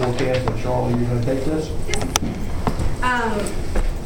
forecast, and Charlie, you're gonna take this? Um,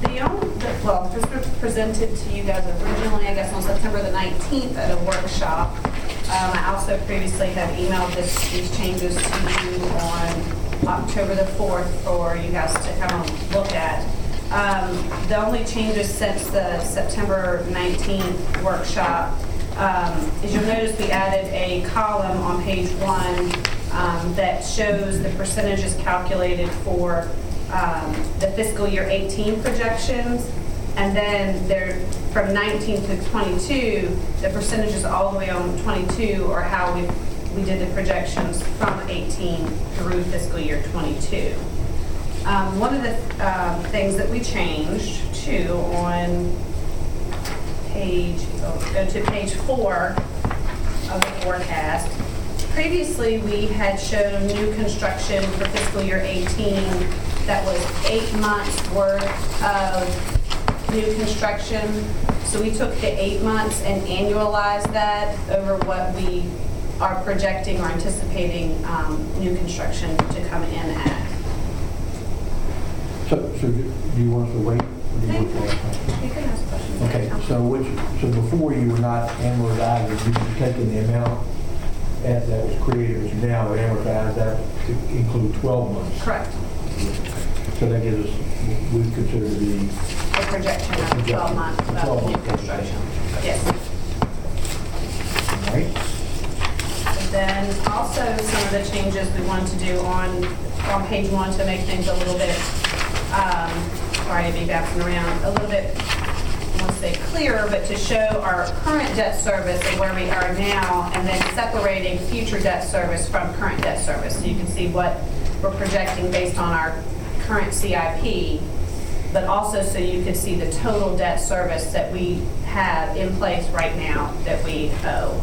the only, the- well, this was presented to you guys originally, I guess, on September the 19th at a workshop. Um, I also previously had emailed this, these changes to you on October the 4th for you guys to come and look at. Um, the only changes since the September 19th workshop um, is you'll notice we added a column on page one um, that shows the percentages calculated for um, the fiscal year 18 projections. And then from 19 to 22, the percentages all the way on 22 are how we, we did the projections from 18 through fiscal year 22. Um, One of the um, things that we changed too on page, oh, go to page four of the forecast. Previously, we had shown new construction for fiscal year 18 that was eight months worth of new construction. So we took the eight months and annualized that over what we are projecting or anticipating um, new construction to come in at. So, so do you want us to wait? you You can ask questions. Okay, so which, so before you were not amortizing, you were taking the amount that that was created, you now amortize that to include 12 months. Correct. So that gives us, we consider to be, A projection of 12 months of 12 new construction. Yes. right? And then also some of the changes we wanted to do on, on page one to make things a little bit, um, sorry to be bouncing around, a little bit, I won't say clearer, but to show our current debt service and where we are now, and then separating future debt service from current debt service. So you can see what we're projecting based on our current CIP, but also so you can see the total debt service that we have in place right now that we owe.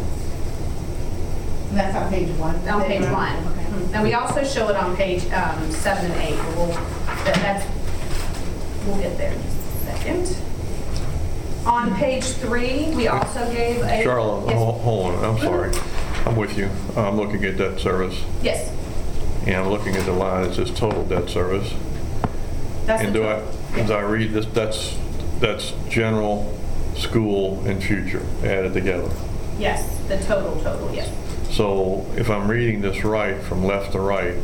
That's on page one? On page one. Okay. And we also show it on page um, seven and eight, we'll, that- that's, we'll get there in just a second. On page three, we also gave a. Charlotte, Yes. hol- hold on, I'm sorry. I'm with you. I'm looking at debt service, Yes, and I'm looking at the line that says total debt service. that's the. And do I, as I read this, that's, that's general, school, and future added together. Yes, the total, total, yes. So if I'm reading this right, from left to right,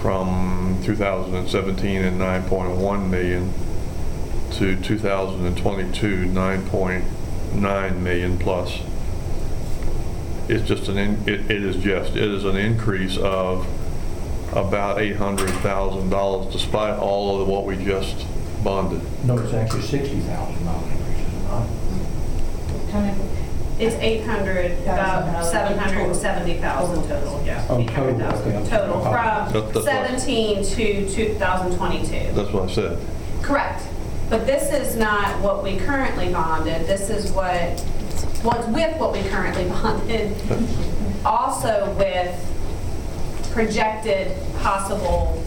from 2017 and 9.1 million to 2022, 9.9 million plus, it's just an, in- it it is just, it is an increase of about $800,000 despite all of what we just bonded. No, it's actually $60,000 increase, is it not? It's 800, about 770,000 total, yeah. Oh, total, 800,000 okay. Total, That- from that's what- 17 to 2022. That's what I said. Correct. But this is not what we currently bonded. This is what, well, with what we currently bonded. Also with projected possible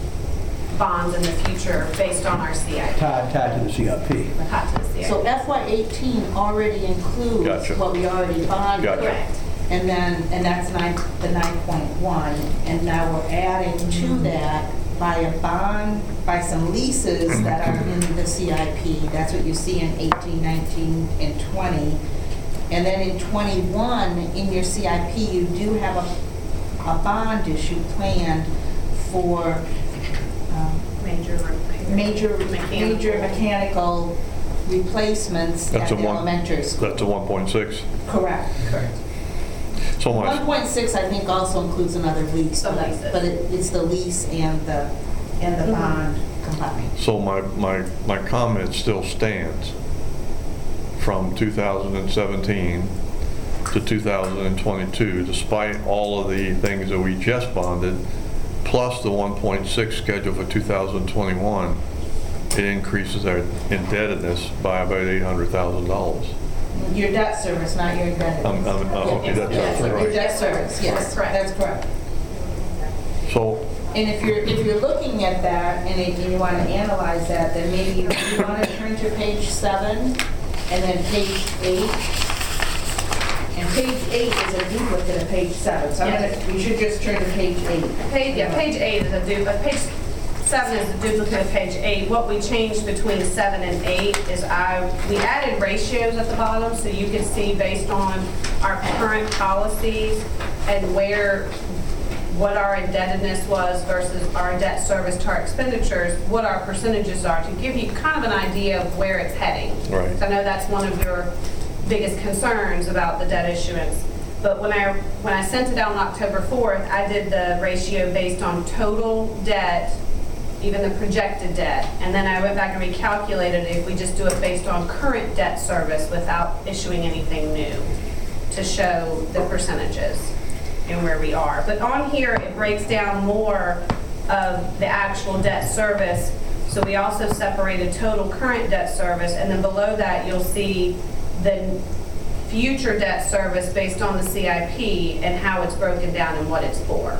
bonds in the future based on our CIP. Tied, tied to the CIP. Cut to the So FY '18 already includes Gotcha. what we already bonded. Gotcha. Correct. And then, and that's nine, the 9.1, and now we're adding to mm-hmm. that by a bond, by some leases that are in the CIP. That's what you see in 18, 19, and 20. And then in 21, in your CIP, you do have a, a bond issue planned for um, Major repair. major, Mechanical. major mechanical replacements at That's the a one- elementary school. That's a 1.6. Correct. Correct. So my, 1.6, I think, also includes another lease. Some but- leases. But it- it's the lease and the, and the Mhm. bond combined. So my, my, my comment still stands from 2017 to 2022, despite all of the things that we just bonded, plus the 1.6 schedule for 2021, it increases our indebtedness by about $800,000. Your debt service, not your indebtedness. Um, um, uh, okay, that's- Yes, that's Your right. debt service, yes, Correct. that's correct. So, And if you're, if you're looking at that and if you want to analyze that, then maybe you you want to turn to page seven and then page eight. And page eight is a duplicate of page seven, so I'm Yes. gonna, we should just turn to page eight. Page, yeah, page eight is a du, uh, page seven is a duplicate of page eight. What we changed between seven and eight is I, we added ratios at the bottom so you can see based on our current policies and where, what our indebtedness was versus our debt service to our expenditures, what our percentages are, to give you kind of an idea of where it's heading. Right. I know that's one of your biggest concerns about the debt issuance. But when I, when I sent it out on October 4th, I did the ratio based on total debt, even the projected debt. And then I went back and recalculated it if we just do it based on current debt service without issuing anything new to show the percentages and where we are. But on here, it breaks down more of the actual debt service. So we also separated total current debt service, and then below that, you'll see the future debt service based on the CIP and how it's broken down and what it's for.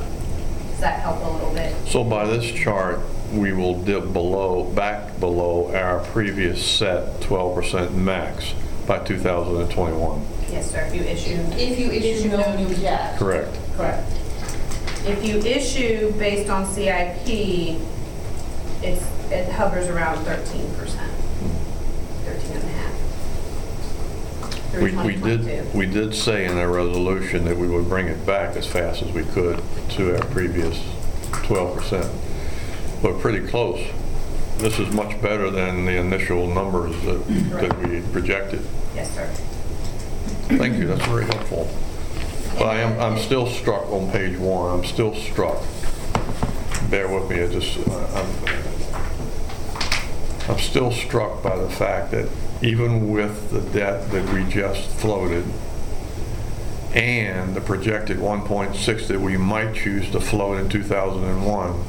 Does that help a little bit? So by this chart, we will dip below, back below our previous set 12% max by 2021. Yes, sir, if you issue. If you issue no new debt. Correct. Correct. If you issue based on CIP, it's, it hovers around 13%, 13 and a half. Through We we 2022. did, we did say in our resolution that we would bring it back as fast as we could to our previous 12%. But pretty close. This is much better than the initial numbers that that we projected. Yes, sir. Thank you, that's very helpful. But I am, I'm still struck on page one, I'm still struck. Bear with me, I just, uh, I'm, I'm still struck by the fact that even with the debt that we just floated and the projected 1.6 that we might choose to float in 2001,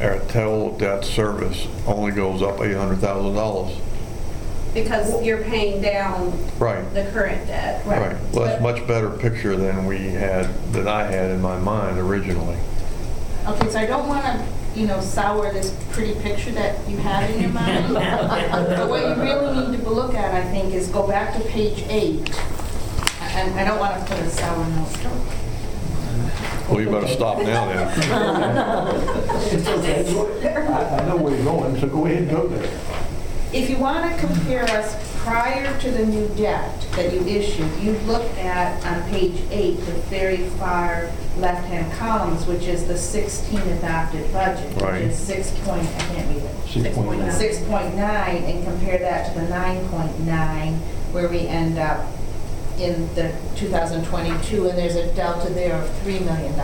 our total debt service only goes up $800,000. Because you're paying down Right. the current debt. Right, well, that's a much better picture than we had, that I had in my mind originally. Okay, so I don't want to, you know, sour this pretty picture that you have in your mind. But what you really need to look at, I think, is go back to page eight. And I don't want to put a sour note. Well, you better stop now then. It's okay. I I know where you're going, so go ahead and go there. If you want to compare us prior to the new debt that you issued, you look at, on page eight, the very far left-hand columns, which is the 16 adopted budget, which is 6 point, I can't read it. 6.9. 6.9 and compare that to the 9.9 where we end up in the 2022, and there's a delta there of $3 million.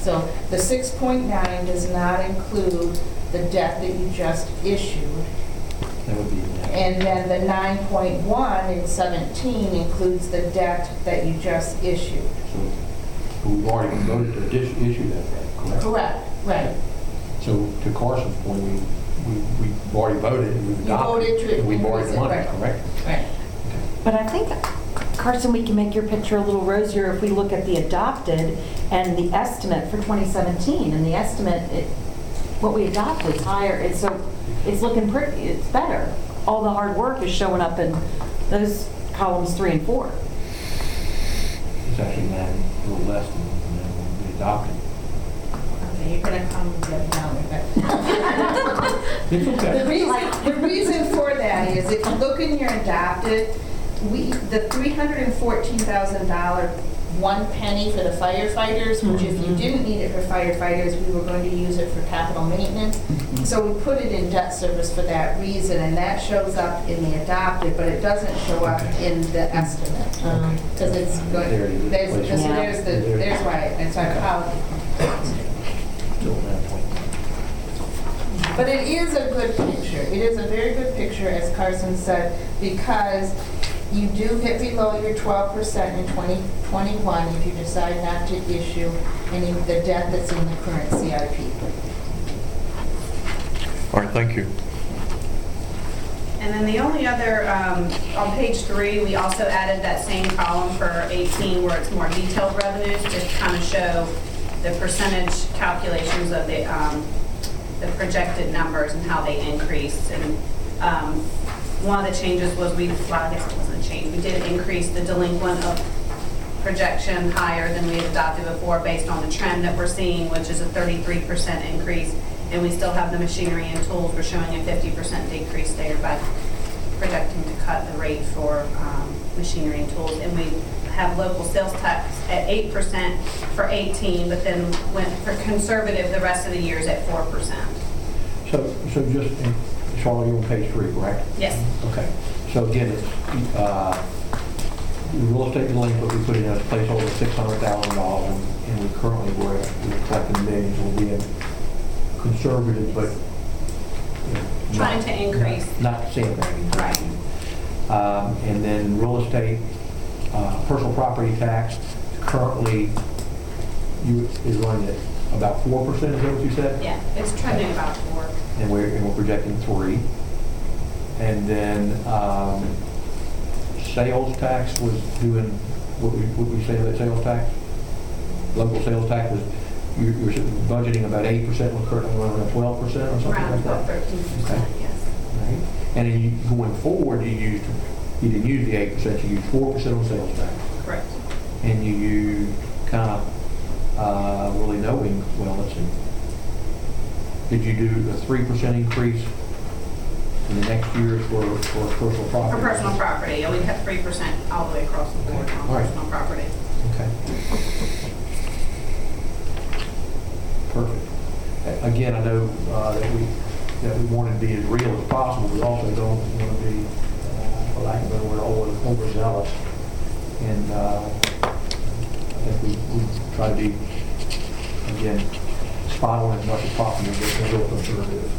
So the 6.9 does not include the debt that you just issued. That would be, And then the 9.1 in 17 includes the debt that you just issued. so we've already voted to dis- issue that, debt, correct? Correct, right. So to Carson's point, we, we, we've already voted, and we've You adopted. voted to and We've borrowed increase it, money, right. correct? Right. But I think, Carson, we can make your picture a little rosier if we look at the adopted and the estimate for 2017. And the estimate, it- what we adopted is higher, it's so, it's looking pretty, it's better. All the hard work is showing up in those columns three and four. It's actually nine, a little less than, than we adopted. Okay, you're gonna come get down with that. It's The okay. reason, the reason for that is if you look in your adopted, we, the three hundred and fourteen thousand dollar one penny for the firefighters, which if you mm-hmm. didn't need it for firefighters, we were going to use it for capital maintenance. Mm-hmm. So we put it in debt service for that reason, and that shows up in the adopted, but it doesn't show up in the estimate. Because um, it's going, There it is. there's, there's, it. there's the, there's why, it's like how, Still. But it is a good picture. It is a very good picture, as Carson said, because you do get below your 12% in 2021 if you decide not to issue any of the debt that's in the current CIP. All right, thank you. And then the only other, um, on page three, we also added that same column for 18 where it's more detailed revenues, just to kind of show the percentage calculations of the, um, the projected numbers and how they increased. And um, one of the changes was we, well, I guess it wasn't a change, we did increase the delinquent of projection higher than we had adopted before based on the trend that we're seeing, which is a 33% increase. And we still have the machinery and tools, we're showing a 50% decrease there by projecting to cut the rate for um, machinery and tools. And we have local sales tax at 8% for 18, but then went for conservative the rest of the years at 4%. So, so just, Charlotte, you're on page three, correct? Yes. Okay, so again, it's, uh, the real estate delinquent, we put in as a placeholder six hundred thousand dollars, and we currently, we're, we're collecting millions, we're being conservative, but, you know, Trying not- to increase. Not sandbagging. Right. Um, and then real estate, uh, personal property tax, currently, you, is running at about four percent, is that what you said? Yeah, it's trending about 4. and we're, and we're projecting three. And then, um, sales tax was doing, what we, what we say about sales tax? Local sales tax was, you're, you're budgeting about eight percent, we're currently running at twelve percent or something Around like 12, that. 13%, Okay. yes. Right. And then you, going forward, you used, you didn't use the eight percent, you used four percent on sales tax. Correct. And you used kind of, uh, really knowing, well, let's see. Did you do a three percent increase in the next years for, for personal For property? personal property, yeah, we cut 3% all the way across the board on All right. personal property. Okay. Perfect. A- Again, I know uh, that we, that we want to be as real as possible, we also don't want to be, uh, for lack of a better word, over- overzealous. And uh, think we, we try to be, again, spot on as much as possible, but real conservative.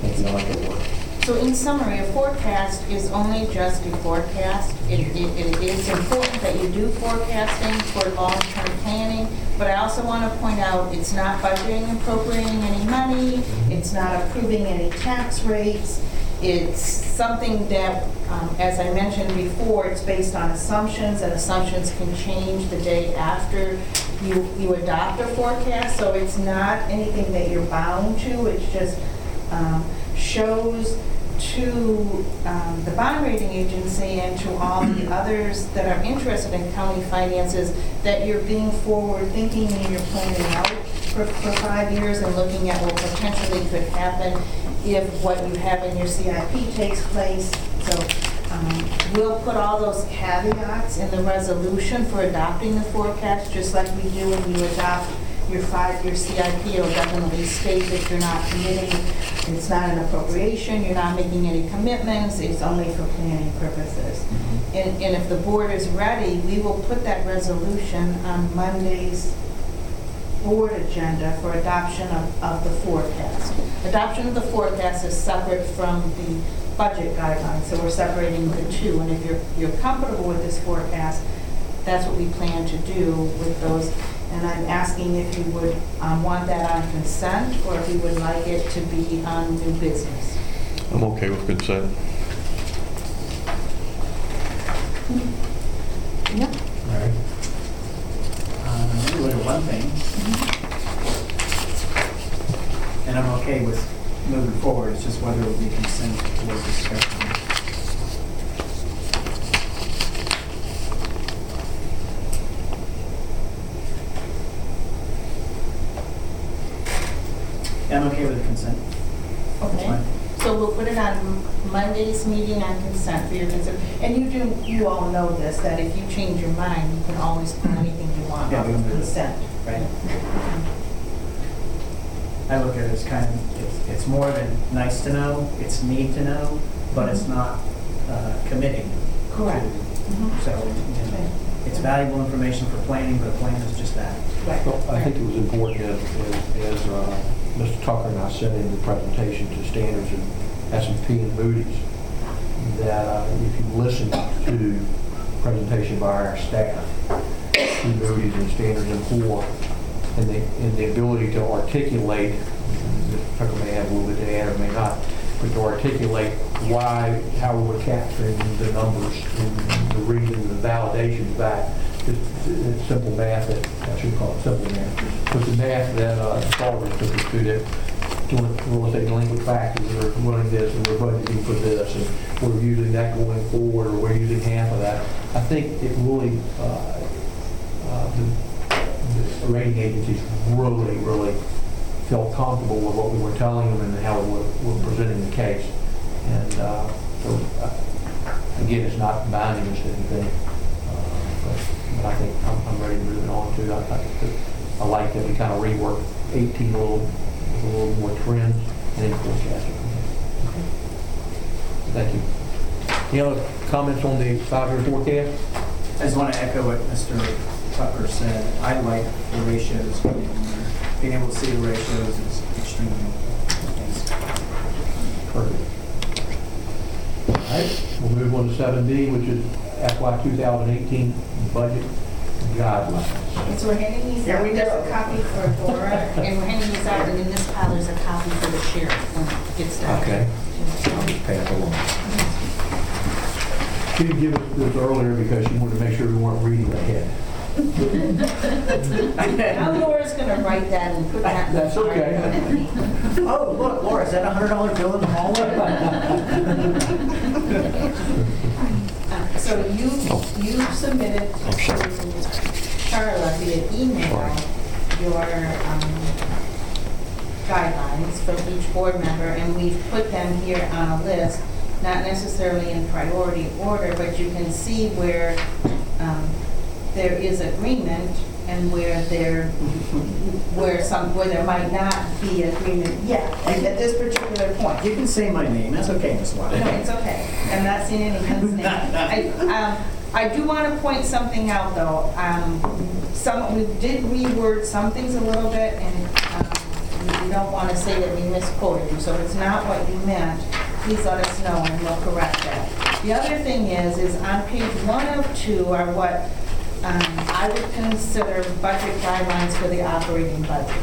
Thank you, I like. So in summary, a forecast is only just a forecast. It, it, it is important that you do forecasting for long-term planning, but I also want to point out, it's not budgeting appropriating any money, it's not approving any tax rates. It's something that, um, as I mentioned before, it's based on assumptions, and assumptions can change the day after you, you adopt a forecast, so it's not anything that you're bound to, it's just um, shows to um, the bond rating agency and to all the others that are interested in county finances that you're being forward-thinking and you're planning out for, for five years and looking at what potentially could happen if what you have in your CIP takes place. So um, we'll put all those caveats in the resolution for adopting the forecast, just like we do when you adopt your five-year CIP, it'll definitely state that you're not committing, it's not an appropriation, you're not making any commitments, it's only for planning purposes. And, and if the board is ready, we will put that resolution on Monday's board agenda for adoption of, of the forecast. Adoption of the forecast is separate from the budget guidelines, so we're separating the two. And if you're, you're comfortable with this forecast, that's what we plan to do with those. And I'm asking if you would um, want that on consent, or if you would like it to be on new business. I'm okay with consent. Yep. All right. Um, let me look at one thing. And I'm okay with moving forward, it's just whether it would be consent or discussion. Yeah, I'm okay with the consent. That's Okay? fine. So we'll put it on Monday's meeting on consent for your consent. And you do, you all know this, that if you change your mind, you can always put anything you want Yeah, on can do that. consent. Right. I look at it as kind of, it's, it's more than nice to know, it's need to know, but it's not uh, committing. to- Correct. Mhm. So, you know, it's valuable information for planning, but a plan is just that. Right. Well, I think it was important as, as- as uh, Mr. Tucker and I said in the presentation to standards and S and P and Moody's, that uh, if you listen to presentation by our staff, to Moody's and Standards and Poor, and the, and the ability to articulate, Mr. Tucker may have a little bit to add or may not, but to articulate why, how we're capturing the numbers and the reason, the validations back. It's, it's simple math that, I should call it simple math, but the math that, uh, Charlie took us through that real estate delinquent factors, we're running this, and we're budgeting for this, and we're using that going forward, or we're using half of that. I think it really, uh, uh, the the rating agencies really, really felt comfortable with what we were telling them and how we were were presenting the case. And uh, so, uh, again, it's not binding us to anything, uh, but but I think I'm I'm ready to move it on to, I I think I like that we kind of reworked 18 a little, with a little more trends and then forecasting. Thank you. Any other comments on the five-year forecast? I just want to echo what Mr. Tucker said. I like the ratios, being being able to see the ratios is extremely helpful. Perfect. All right, we'll move on to seven B, which is FY 2018 budget guidelines. So we're handing these Here out, we there's go. a copy for Dora, and we're handing these out, and in this pile, there's a copy for the sheriff when it gets done. Okay. I'll just pass along. She didn't give us this earlier because she wanted to make sure we weren't reading ahead. Now Laura's gonna write that and put that. in the That's okay. file. Oh, look, Laura, is that a hundred dollar bill in the hallway? Uh, So you, you submitted I'm sorry. to Charla via email your um, guidelines from each board member, and we've put them here on a list, not necessarily in priority order, but you can see where um, there is agreement and where there, where some, where there might not be agreement yet, at this particular point. You can say my name, that's okay, Ms. No, Wiley. it's okay. I'm not seeing anyone's name. I, um, I do want to point something out, though. Um, Some, we did reword some things a little bit, and um, we don't want to say that we misquoted you. So if it's not what you meant, please let us know, and we'll correct that. The other thing is, is on page one of two are what um, I would consider budget guidelines for the operating budget.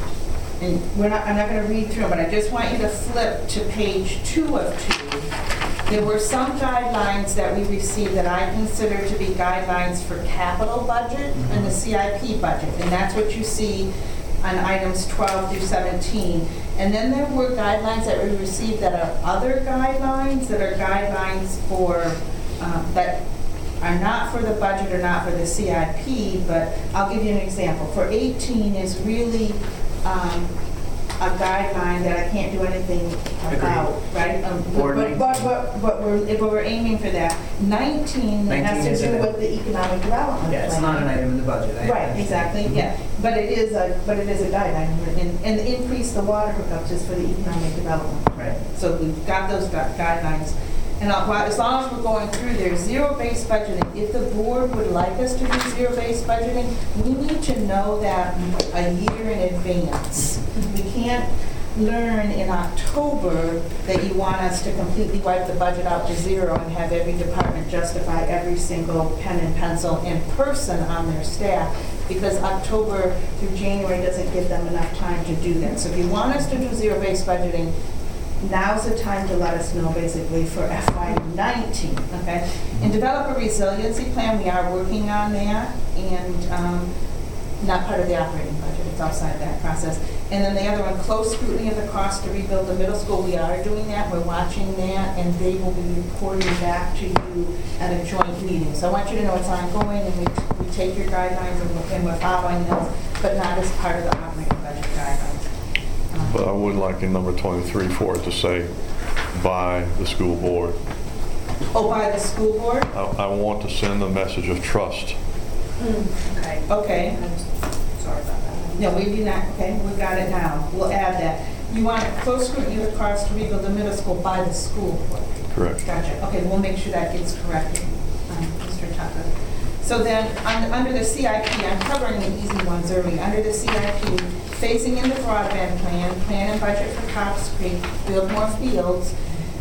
And we're not, I'm not going to read through, them, but I just want you to flip to page two of two. There were some guidelines that we received that I consider to be guidelines for capital budget and the CIP budget, and that's what you see on items 12 through 17. And then there were guidelines that we received that are other guidelines, that are guidelines for, um, that are not for the budget or not for the CIP, but I'll give you an example. For 18 is really um, a guideline that I can't do anything about, right? Um, Or But, but, but but we're, if we're aiming for that. 19 that 19 has to isn't do it? with the economic development plan. Yeah, it's not an item in the budget. I- Right, exactly, yeah. But it is a, but it is a guideline, and, and increase the water hookups is for the economic development. Right. So we've got those gu- guidelines. And as long as we're going through there, zero-based budgeting, if the board would like us to do zero-based budgeting, we need to know that a year in advance. We can't learn in October that you want us to completely wipe the budget out to zero and have every department justify every single pen and pencil in person on their staff, because October through January doesn't give them enough time to do that. So if you want us to do zero-based budgeting, now's the time to let us know basically for FY '19, okay? And develop a resiliency plan, we are working on that, and um, not part of the operating budget, it's outside that process. And then the other one, close scrutiny of the cost to rebuild the middle school, we are doing that, we're watching that, and they will be reporting back to you at a joint meeting. So I want you to know it's ongoing, and we we take your guidelines and we're- and we're following those, but not as part of the operating budget guidelines. But I would like in number 23 for it to say by the school board. Oh, by the school board? I, I want to send a message of trust. Okay. Okay. Sorry about that. No, we do not, okay, we got it now. We'll add that. You want close scrutiny of the cost to rebuild the middle school by the school board. Correct. Gotcha. Okay, we'll make sure that gets corrected, um, Mr. Tucker. So then, un- under the CIP, I'm covering the easy ones early. Under the CIP, phasing in the broadband plan, plan and budget for Cops Creek, build more fields,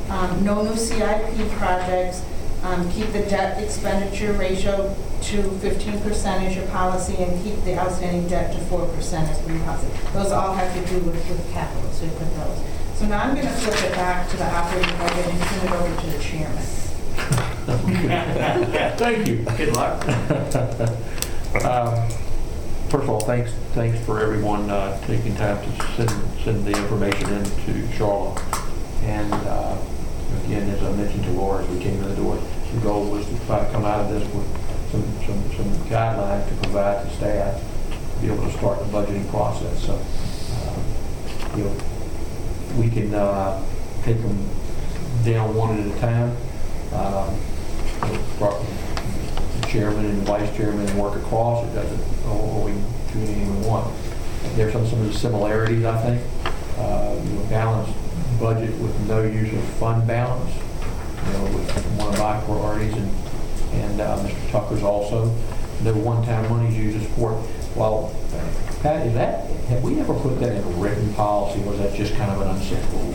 um, no new CIP projects, um, keep the debt expenditure ratio to 15% as your policy, and keep the outstanding debt to 4% as your policy. Those all have to do with, with capital, so you put those. So now I'm going to flip it back to the operating budget and turn it over to the chairman. Thank you. Good luck. Um, first of all, thanks, thanks for everyone uh, taking time to send, send the information in to Charlotte. And uh, again, as I mentioned to Laura as we came in the door, the goal was to try to come out of this with some, some, some guidelines to provide to staff to be able to start the budgeting process. So, uh, you know, we can uh, take them down one at a time. Um, the chairman and vice chairman and work across. It doesn't, or we can do anything we want. There's some, some of the similarities, I think. Uh, You know, balanced budget with no use of fund balance, you know, with one of my priorities and, and uh, Mr. Tucker's also. No one-time monies used to support, well, Pat, is that, have we ever put that in a written policy, or was that just kind of an unsaid rule?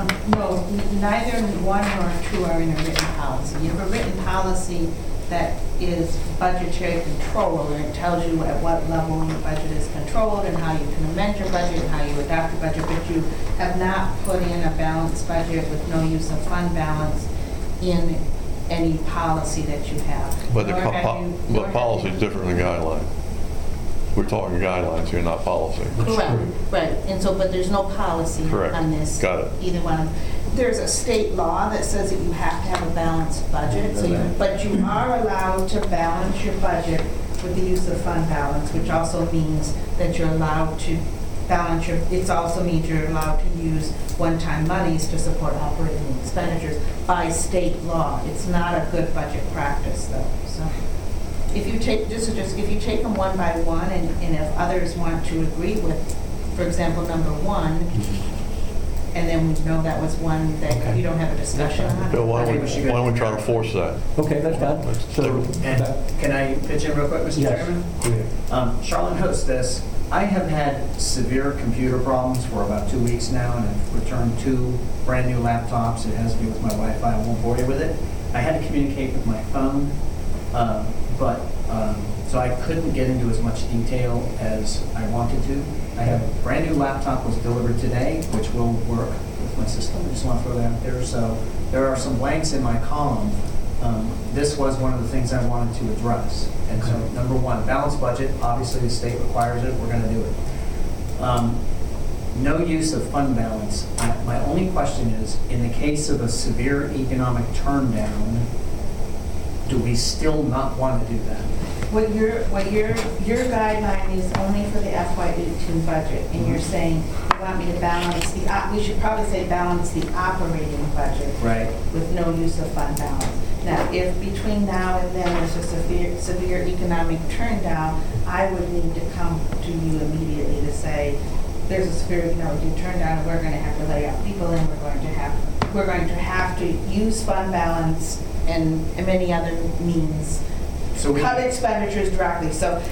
Um, No, n- neither one nor two are in a written policy. You have a written policy that is budgetary control, where it tells you at what level your budget is controlled and how you can amend your budget and how you adopt your budget, but you have not put in a balanced budget with no use of fund balance in any policy that you have. But the, Nor co- have po- you- nor but have policy you- is different than guideline. We're talking guidelines here, not policy. Correct, right, and so, but there's no policy Correct. on this. Got it. Either one. There's a state law that says that you have to have a balanced budget, so you, mm-hmm. but you are allowed to balance your budget with the use of fund balance, which also means that you're allowed to balance your, it also means you're allowed to use one-time monies to support operating expenditures by state law. It's not a good budget practice, though, so. If you take, just, just, if you take them one by one, and, and if others want to agree with, for example, number one, and then we know that was one that Okay. you don't have a discussion on. Bill, why I don't we, we why go don't we try to force that? Okay, that's fine. So, And can I pitch in real quick, Mr. yes, Chairman? go ahead. Um, Charlotte hosts this. I have had severe computer problems for about two weeks now, and I've returned two brand-new laptops. It has to do with my Wi-Fi. I won't bore you with it. I had to communicate with my phone, um, but, um, so I couldn't get into as much detail as I wanted to. I have a brand-new laptop was delivered today, which will work with my system. I just want to throw that out there. So there are some blanks in my column. Um, This was one of the things I wanted to address. And so, number one, balanced budget, obviously the state requires it, we're going to do it. Um, No use of fund balance. I- My only question is, in the case of a severe economic turndown, do we still not want to do that? What your, what your, your guideline is only for the FY eighteen budget, and you're mm-hmm. saying you want me to balance the, op- we should probably say balance the operating budget Right? with no use of fund balance. Now, if between now and then there's a severe, severe economic turndown, I would need to come to you immediately to say, there's a severe economic turndown, and we're gonna have to lay off people, and we're going to have, we're going to have to use fund balance and, and many other means So we, cut expenditures directly. So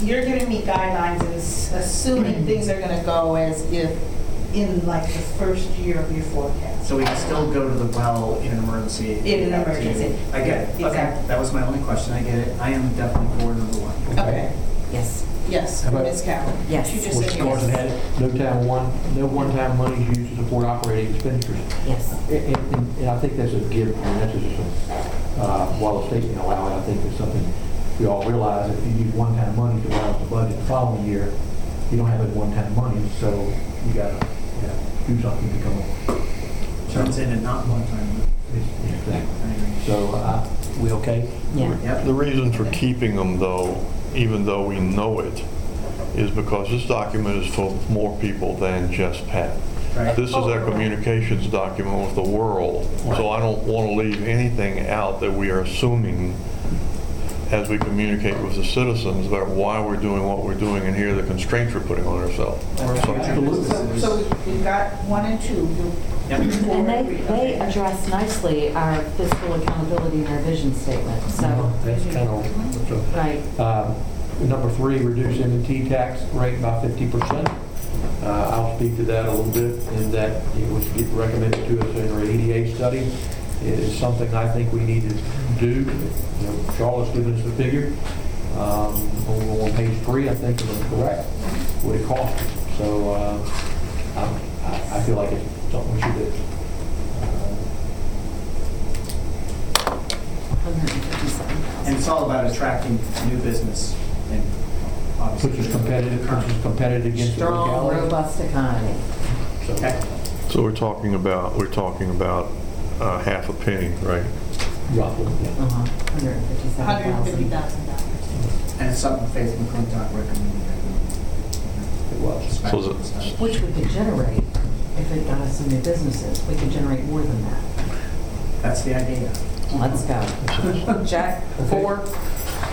you're giving me guidelines and s- assuming things are gonna go as if in like the first year of your forecast. so we can still go to the well in an emergency. In an emergency. I get it. Okay, Exactly. that was my only question. I get it. I am definitely for number one. Okay, Yes, yes, How about- Ms. Carroll. Yes. She just Which said Carson yes. had, no time one, no one-time monies used to support operating expenditures. yes. And, and- and I think that's a given, and that's just, a- uh, while the state can allow it, I think it's something we all realize, if you use one-time money to balance the budget the following year, you don't have that one-time money, so you gotta, you know, do something to come up. Turns in and not one time. It's- it's So, uh, we okay? Yeah. Yep. The reason for keeping them though, even though we know it, is because this document is for more people than just Pat. Right. This is our communications document with the world, so I don't want to leave anything out that we are assuming as we communicate with the citizens about why we're doing what we're doing and here are the constraints we're putting on ourselves. Or So- So, businesses. so we've got one and two. Yep. And they, they address nicely our fiscal accountability and our vision statement, so, That's kind of, so, right. Um, Number three, reduce M and T tax rate by 50%. Uh, I'll speak to that a little bit, in that it was recommended to us in our EDA study. It is something I think we need to do. You know, Charlotte's given us the figure. Um, On on page three, I think it was correct, what it cost. us. So uh, I'm- I I feel like it's something we should do. And it's all about attracting new business Which is competitive, which is competitive against the Strong, locality. robust economy. So, Okay. So we're talking about, we're talking about uh, half a penny, right? Roughly, yeah. Uh-huh, $150,000. And it's something Faith McClintock recommended. It was. So is it- Which we could generate if it got us some new businesses. We could generate more than that. That's the idea. Let's go. Jack, four?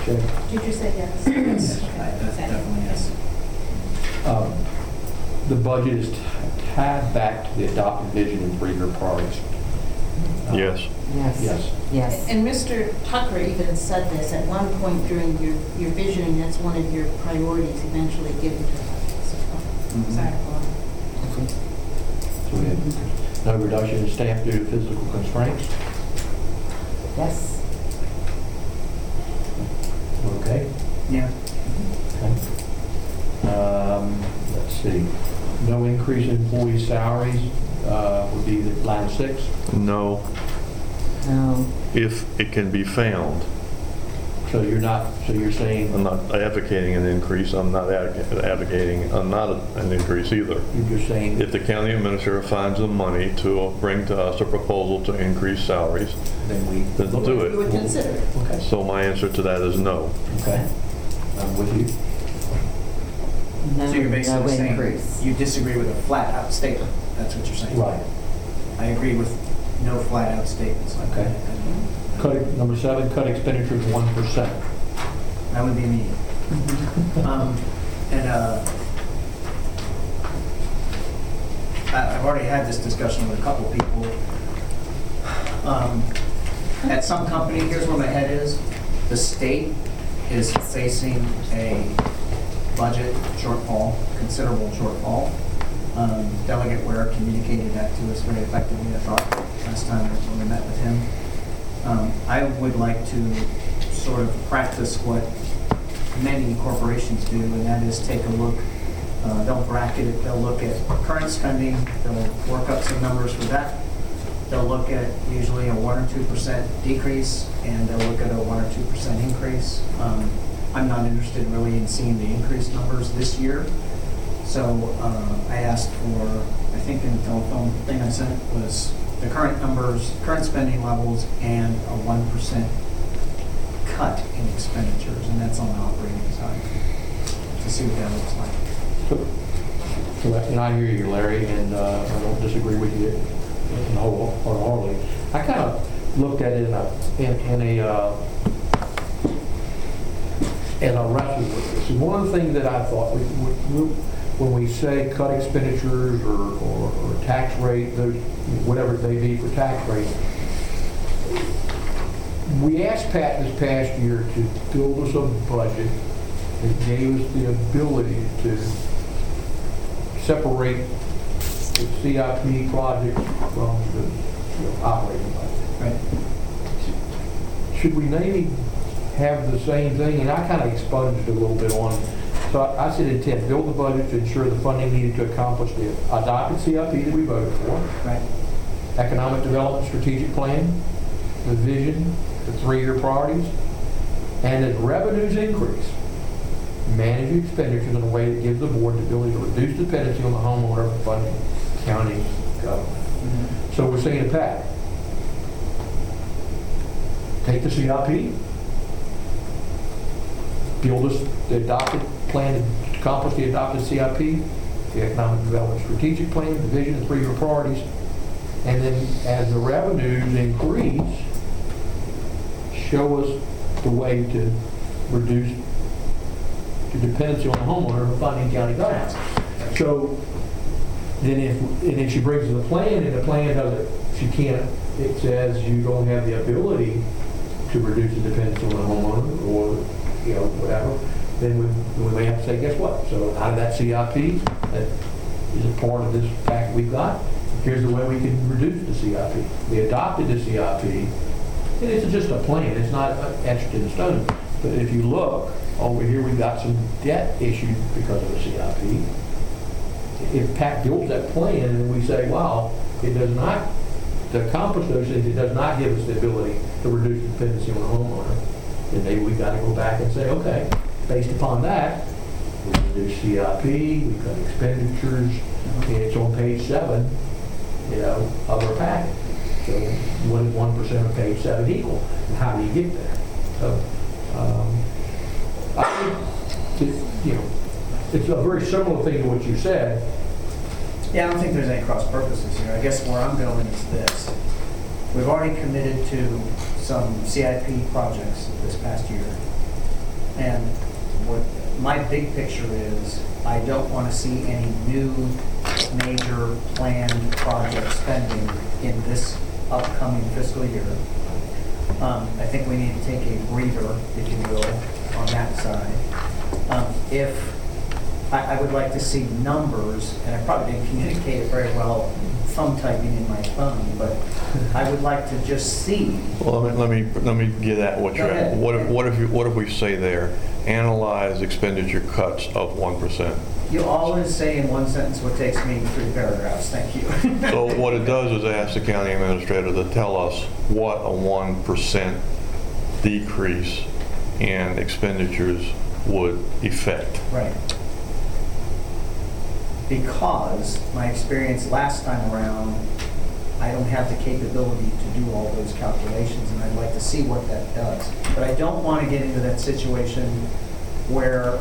Check. Did you say yes? Yes, I- that's definitely yes. Um, The budget is tied back to the adopted vision and three-year priorities. Yes. Yes. Yes. Yes. And Mr. Tucker even said this at one point during your, your visioning, that's one of your priorities eventually given to us. Mhm. Sorry, Laura. So we have no reduction in staff due to physical constraints. Yes. Okay. Yeah. Okay. Um, Let's see. No increase in employee salaries uh, would be the line six. No, No. if it can be found. So you're not, so you're saying, I'm not advocating an increase, I'm not advoca- advocating, I'm not an increase either. you're just saying, If the county administrator finds the money to bring to us a proposal to increase salaries, then we. then do You it. would consider it. Okay, So my answer to that is no. okay. I'm with you. No, So you're no basically saying increase. you disagree with a flat-out statement. That's what you're saying. Right. I agree with no flat-out statements. Okay. Cut, number seven, cut expenditures one percent. That would be me. Um, And uh, I- I've already had this discussion with a couple people. Um, At some company, here's where my head is. The state is facing a budget shortfall, considerable shortfall. Um, Delegate Ware communicated that to us very effectively, I thought, last time when we met with him. Um, I would like to sort of practice what many corporations do, and that is take a look, uh, they'll bracket it, they'll look at current spending, they'll work up some numbers for that. They'll look at usually a one or two percent decrease, and they'll look at a one or two percent increase. Um, I'm not interested really in seeing the increased numbers this year, so uh, I asked for, I think in the telephone thing I sent was the current numbers, current spending levels, and a one percent cut in expenditures, and that's on the operating side, to see what that looks like. And I hear you, Larry, and uh, I don't disagree with you in whole, wholeheartedly. I kind of looked at it in a, in, in a, uh, and I wrestled with this. One things that I thought, we, we, we- when we say cut expenditures or, or, or tax rate, those, whatever they be for tax rate, we asked Pat this past year to build us a budget that gave us the ability to separate the CIP projects from the you know, operating budget. Right. Should we maybe have the same thing? And I kind of expunged a little bit on, so I I said intent, build the budget to ensure the funding needed to accomplish the adopted CIP that we voted for, Right. economic development strategic plan, the vision, the three-year priorities, and as revenues increase, manage expenditures in a way that gives the board the ability to reduce dependency on the homeowner for funding county government. Mm-hmm. So we're saying to Pat, take the CIP, build us the adopted plan to accomplish the adopted CIP, the economic development strategic plan, the vision, the three-year priorities, and then as the revenues increase, show us the way to reduce the dependency on the homeowner funding county government. So then if, and she brings the plan and the plan doesn't, she can't, it says you don't have the ability to reduce the dependency on the homeowner or, you know, whatever, then we, we may have to say, guess what? So out of that CIP, that is a part of this pack we've got, here's the way we can reduce the CIP. We adopted the CIP, and it's just a plan, it's not etched in stone. But if you look, over here, we've got some debt issued because of the CIP. If Pat builds that plan and we say, wow, it does not, to accomplish those things, it does not give us the ability to reduce dependency on the homeowner, then maybe we've got to go back and say, okay, based upon that, we do CIP, we cut expenditures, and it's on page seven, you know, of our packet. So what is one percent of page seven equal, and how do you get there? So, um, I think, it- you know, it's a very similar thing to what you said, Yeah, I don't think there's any cross purposes here. I guess where I'm going is this. We've already committed to some CIP projects this past year. And what my big picture is, I don't want to see any new major planned project spending in this upcoming fiscal year. Um, I think we need to take a breather, if you will, on that side. Um, If, I, I would like to see numbers, and I probably didn't communicate it very well thumb typing in my phone, but I would like to just see, Well, let me, let me, let me get at what you're at. ahead. What if, what if, you- what if we say there, analyze expenditure cuts of 1%? you always say in one sentence what takes me three paragraphs, thank you. So what it does is ask the county administrator to tell us what a 1% decrease in expenditures would affect. Right. Because my experience last time around, I don't have the capability to do all those calculations, and I'd like to see what that does. But I don't want to get into that situation where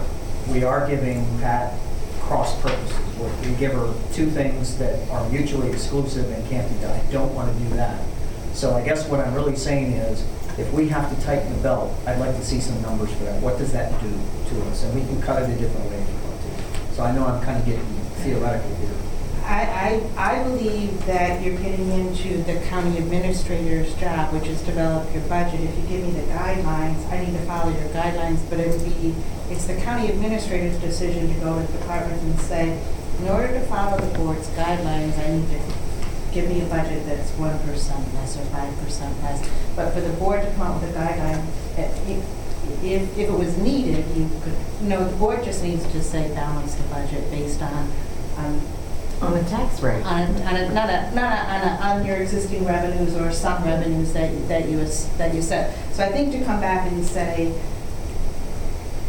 we are giving Pat cross purposes, where we give her two things that are mutually exclusive and can't be done. I don't want to do that. So I guess what I'm really saying is, if we have to tighten the belt, I'd like to see some numbers for that. What does that do to us? And we can cut it a different way if you want to. So I know I'm kind of getting I, I, I believe that you're getting into the county administrator's job, which is develop your budget. If you give me the guidelines, I need to follow your guidelines, but it would be, it's the county administrator's decision to go to departments and say, in order to follow the board's guidelines, I need to give me a budget that's one percent less or five percent less. But for the board to come up with a guideline, if, if if it was needed, you could, you know, the board just needs to say balance the budget based on, on On the tax rate. on, a- on, a- not a, not a- on, a- on your existing revenues or some revenues that, that you, es- that you set. So I think to come back and say,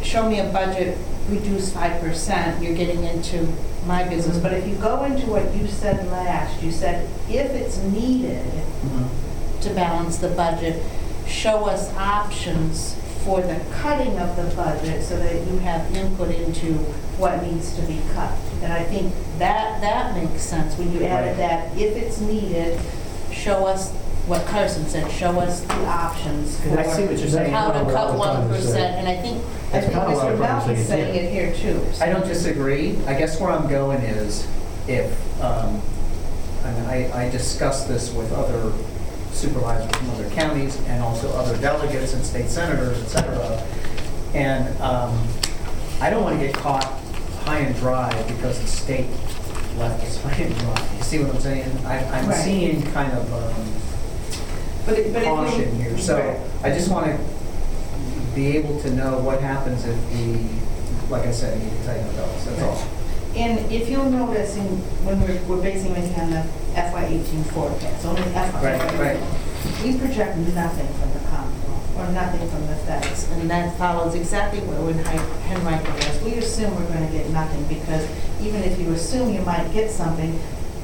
show me a budget, reduce five percent, you're getting into my business. But if you go into what you said last, you said, if it's needed mm-hmm. to balance the budget, show us options for the cutting of the budget so that you have input into what needs to be cut. And I think that, that makes sense when you added that, if it's needed, show us, what Carson said, show us the options for I see what you're saying. how to cut one trying to say. percent. And I think, I That's think kinda what I'm Mr. trying is say, saying it here too. I don't disagree. I guess where I'm going is if, um, and I, I discussed this with other supervisors from other counties and also other delegates and state senators, et cetera. And um, I don't want to get caught high and dry because the state left us high and dry. You see what I'm saying? I- I'm Right. seeing kind of um, But it- but you- caution here. So. I just want to be able to know what happens if we, like I said, need to tighten the belts, that's all. And if you'll notice, in, when we're, we're basing everything on the FY eighteen forecast, only FY. Right, right. We project nothing from the Commonwealth, or nothing from the feds, and that follows exactly what when Henrico was. We assume we're gonna get nothing, because even if you assume you might get something,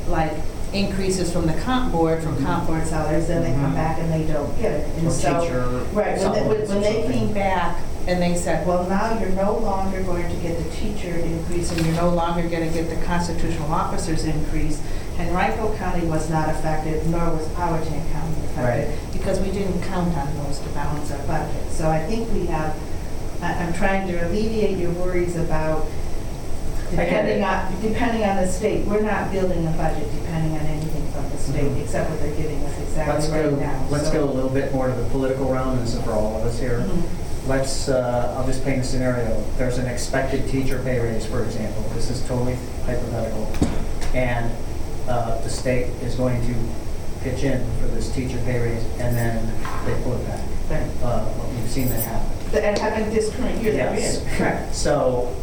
like increases from the comp board, from comp board salaries, then they come Mhm. back and they don't get it. And Or so- teacher Right, when they, supplements when they something. came back and they said, well, now you're no longer going to get the teacher increase and you're no longer going to get the constitutional officers increase. Henrico County was not affected, nor was Powhatan County affected, because we didn't count on those to balance our budget. So I think we have, I- I'm trying to alleviate your worries about I get it. depending on, depending on the state. We're not building a budget depending on anything from the state, Mhm. except what they're giving us Let's exactly right go, now. let's So- go a little bit more to the political realm, this is for all of us here. Mhm. Let's, uh, I'll just paint a scenario. There's an expected teacher pay raise, for example. This is totally hypothetical. And uh, the state is going to pitch in for this teacher pay raise, and then they pull it back. Uh, We've seen that happen. And having this current year that we're Yes. in. Correct. So,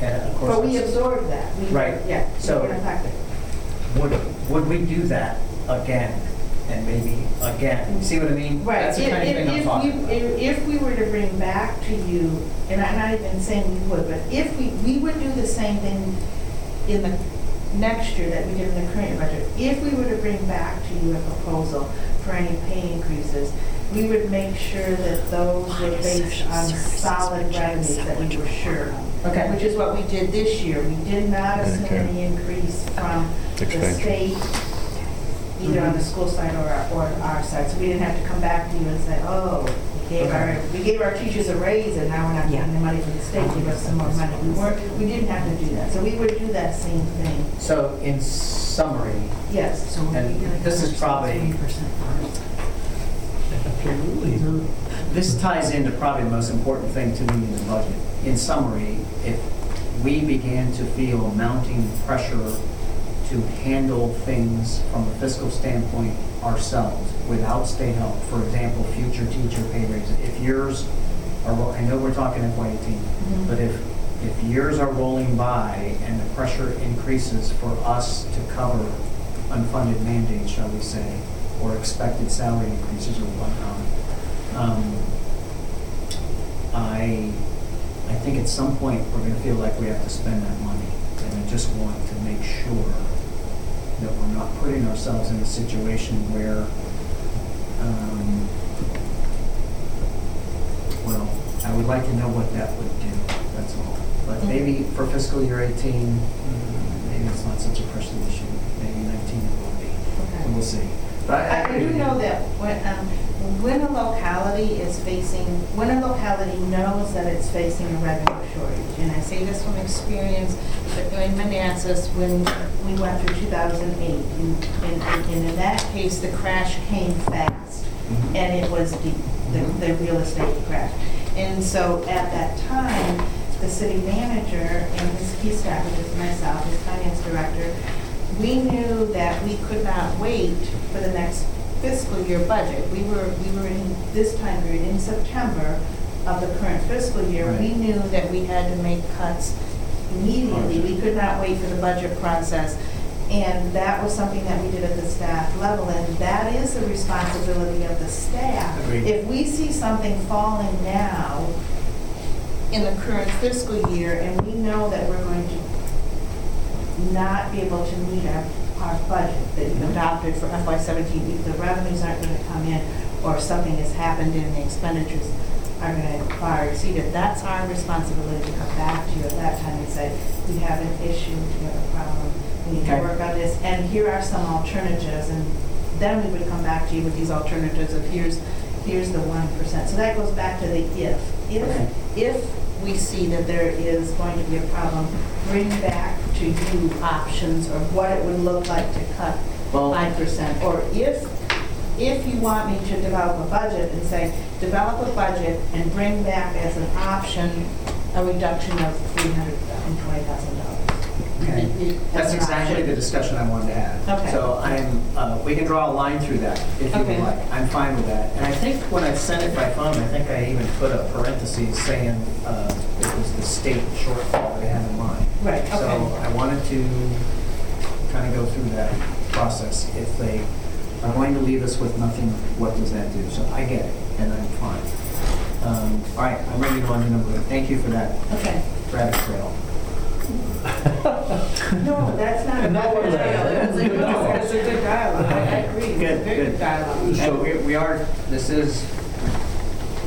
and of course. But we that's- absorbed that. We- Right. Yeah, we So- affected. Would, would we do that again and maybe again, see what I mean? Right, That's the if, kind of thing I'm if, talking you, about. if if we were to bring back to you, and I'm not even saying we would, but if we, we would do the same thing in the next year that we did in the current budget. If we were to bring back to you a proposal for any pay increases, we would make sure that those were based on solid revenues that we were sure of. Okay. Which is what we did this year. We did not assume Okay. any increase from the Expansion. state, either on the school side or, our- or our side. So we didn't have to come back to you and say, oh, we gave our, we gave our teachers a raise and now we're not getting the money from the state, give us some more money. We weren't, we didn't have to do that. So we would do that same thing, So in summary, yes. and this is probably, Absolutely. this ties into probably the most important thing to me in the budget. In summary, if we began to feel mounting pressure to handle things from a fiscal standpoint ourselves without state help, for example, future teacher pay raises, if yours are, I know we're talking FY eighteen, Mhm. but if, if years are rolling by and the pressure increases for us to cover unfunded mandates, shall we say, or expected salary increases or whatnot, um, I, I think at some point, we're gonna feel like we have to spend that money. And I just want to make sure that we're not putting ourselves in a situation where, um, well, I would like to know what that would do, that's all. But maybe for fiscal year 18, mm, maybe it's not such a pressing issue. Maybe 19 it will be. And we'll see. I, I do know that when, um, when a locality is facing, when a locality knows that it's facing a revenue shortage, and I say this from experience, but in Manassas, when we went through 2008, and, and and in that case, the crash came fast, Mhm. and it was deep, the, the real estate crash. And so at that time, the city manager and his key staff, which is myself, his finance director, we knew that we could not wait for the next fiscal year budget. We were, we were in this time period, in September of the current fiscal year. We knew that we had to make cuts immediately. We could not wait for the budget process. And that was something that we did at the staff level, and that is the responsibility of the staff. Agreed. If we see something falling now in the current fiscal year, and we know that we're going to not be able to meet our, our budget that you've adopted mm-hmm. for FY seventeen, if the revenues aren't gonna come in, or something has happened and the expenditures are gonna far exceed it, that's our responsibility to come back to you at that time and say, we have an issue, we have a problem, we need to Okay. work on this, and here are some alternatives, and then we would come back to you with these alternatives of here's, here's the one percent. So that goes back to the if. Okay. If, if we see that there is going to be a problem, bring back to you options of what it would look like to cut Well- five percent. Or if, if you want me to develop a budget and say, develop a budget and bring back as an option a reduction of three hundred and twenty thousand dollars. Okay. That's exactly the discussion I wanted to have. Okay. So I'm, uh, we can draw a line through that if you would Okay. like. I'm fine with that. And I think when I sent it by phone, I think I even put a parentheses saying uh, it was the state shortfall that I had in mind. Right, okay. So. I wanted to kind of go through that process. If they are going to leave us with nothing, what does that do? So I get it, and I'm fine. Um, All right, I'm ready to go on to number, thank you for that Okay. rabbit trail. No, that's not a And that bad was- dialogue. No, it's a good dialogue. I I agree. It's a Good, very good. dialogue. And we, we are, this is,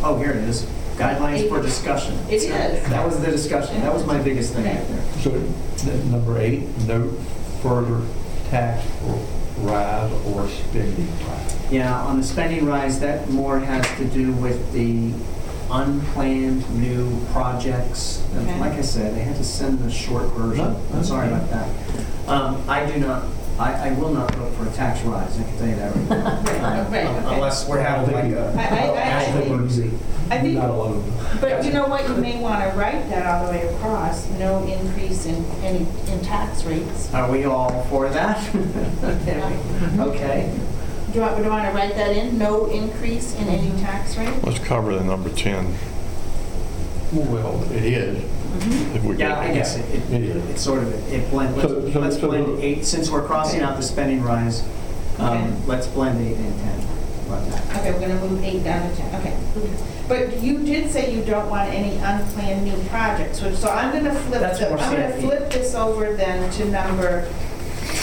oh, here it is, guidelines for discussion. It is. That was the discussion, that was my biggest thing right there. So then number eight, no further tax rise or spending rise. Yeah, on the spending rise, that more has to do with the unplanned new projects. And Okay. Like I said, they had to send the short version, No, I'm sorry okay. about that. Um, I do not, I, I will not vote for a tax rise, I can tell you that right now. Right, right, okay. Unless we're having like a. I- I- I actually- emergency. I think- Not alone. But you know what, you may want to write that all the way across, no increase in any, in tax rates. Are we all for that? Okay. Do you want, do you want to write that in, no increase in any tax rate? Let's cover the number 10. Well, it is. if we Yeah, get- I guess it, It it is. it sort of, it blends, So- so- let's so- blend eight, since we're crossing out the spending rise, Um, Let's blend eight and 10. About that. Okay, we're gonna move eight down to 10, okay. But you did say you don't want any unplanned new projects, which, so I'm gonna flip, That's the- more I'm gonna CIP. flip this over then to number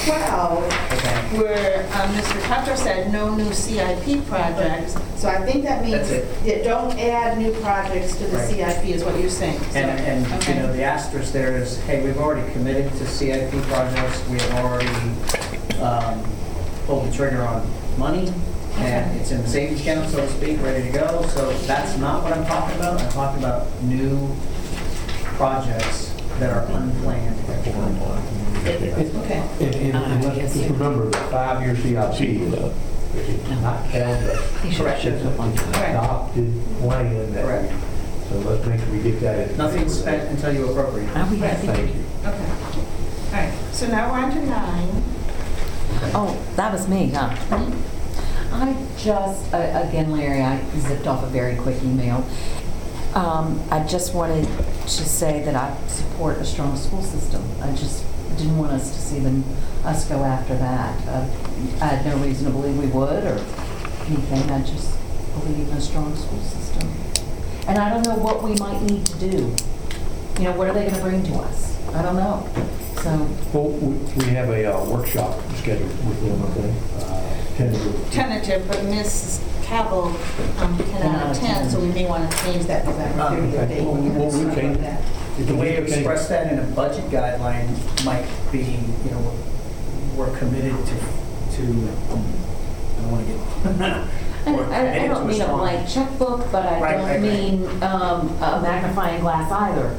12, Okay. where um, Mr. Tucker said no new CIP projects. So I think that means, That's it. yeah, don't add new projects to the Right. CIP is what you're saying. So- And, and, you okay. know, the asterisk there is, hey, we've already committed to CIP projects, we have already um, pulled the trigger on money, and it's in the savings account, so to speak, ready to go. So that's not what I'm talking about. I'm talking about new projects that are unplanned. Okay. And, and, and let's just remember, the five-year CIP is not calendar. Correct. It's an adopted plan that Correct. so let's make sure we get that in. Nothing's spent until you appropriate. Are we happy? Thank you. Okay. All right, so now we're on to nine. Oh, that was me, huh? I just, a- again, Larry, I zipped off a very quick email. Um, I just wanted to say that I support a strong school system. I just didn't want us to see them, us go after that. Uh, I had no reason to believe we would or anything. I just believe in a strong school system. And I don't know what we might need to do. You know, what are they going to bring to us? I don't know. So, Well, we, have a uh, workshop scheduled with them, think, uh, tentative. Tentative, but Mrs. Cabell, um, 10 out of 10, so we may want to change that November Um, 30th date. Well, we- well, we Something change- like that. The way to express that in a budget guideline might be, you know, we're we're committed to, to, I don't want to get. And we're I I committed don't to mean a strong- blank checkbook, but I Right, don't right, right. mean um, a magnifying glass either.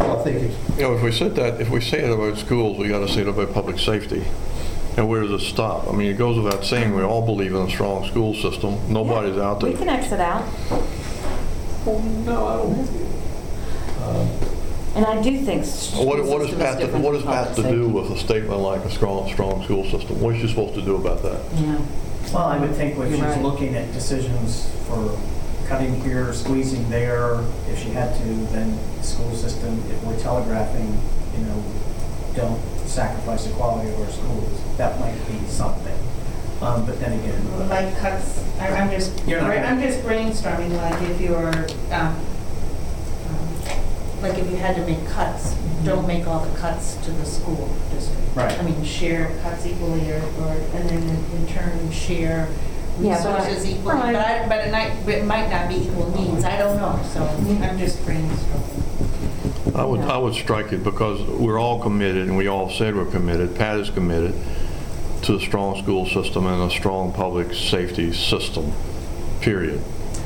I think it's, You know, if we said that, if we say it about schools, we gotta say it about public safety. And where does it stop? I mean, it goes without saying, we all believe in a strong school system. Nobody's out there. We can exit out. well, no, I don't. Uh, And I do think What, what is system is Pat, different what does Pat to do with a statement like a strong, strong school system? What is she supposed to do about that? Yeah. Well, I would think when You're she's right. looking at decisions for cutting here, squeezing there, if she had to, then the school system, if we're telegraphing, you know, don't sacrifice the quality of our schools, that might be something. Um, But then again, Like cuts, I- I'm just, You're not gonna- I'm just brainstorming, like if you're, um, um, like if you had to make cuts, don't make all the cuts to the school district. Right. I mean, share cuts equally or, or, and then in- in turn, share Yeah, but I- resources equally. right. But I, but it might, it might not be equal needs, I don't know, so I'm just brainstorming. I would, I would strike it because we're all committed, and we all said we're committed, Pat is committed to a strong school system and a strong public safety system, period.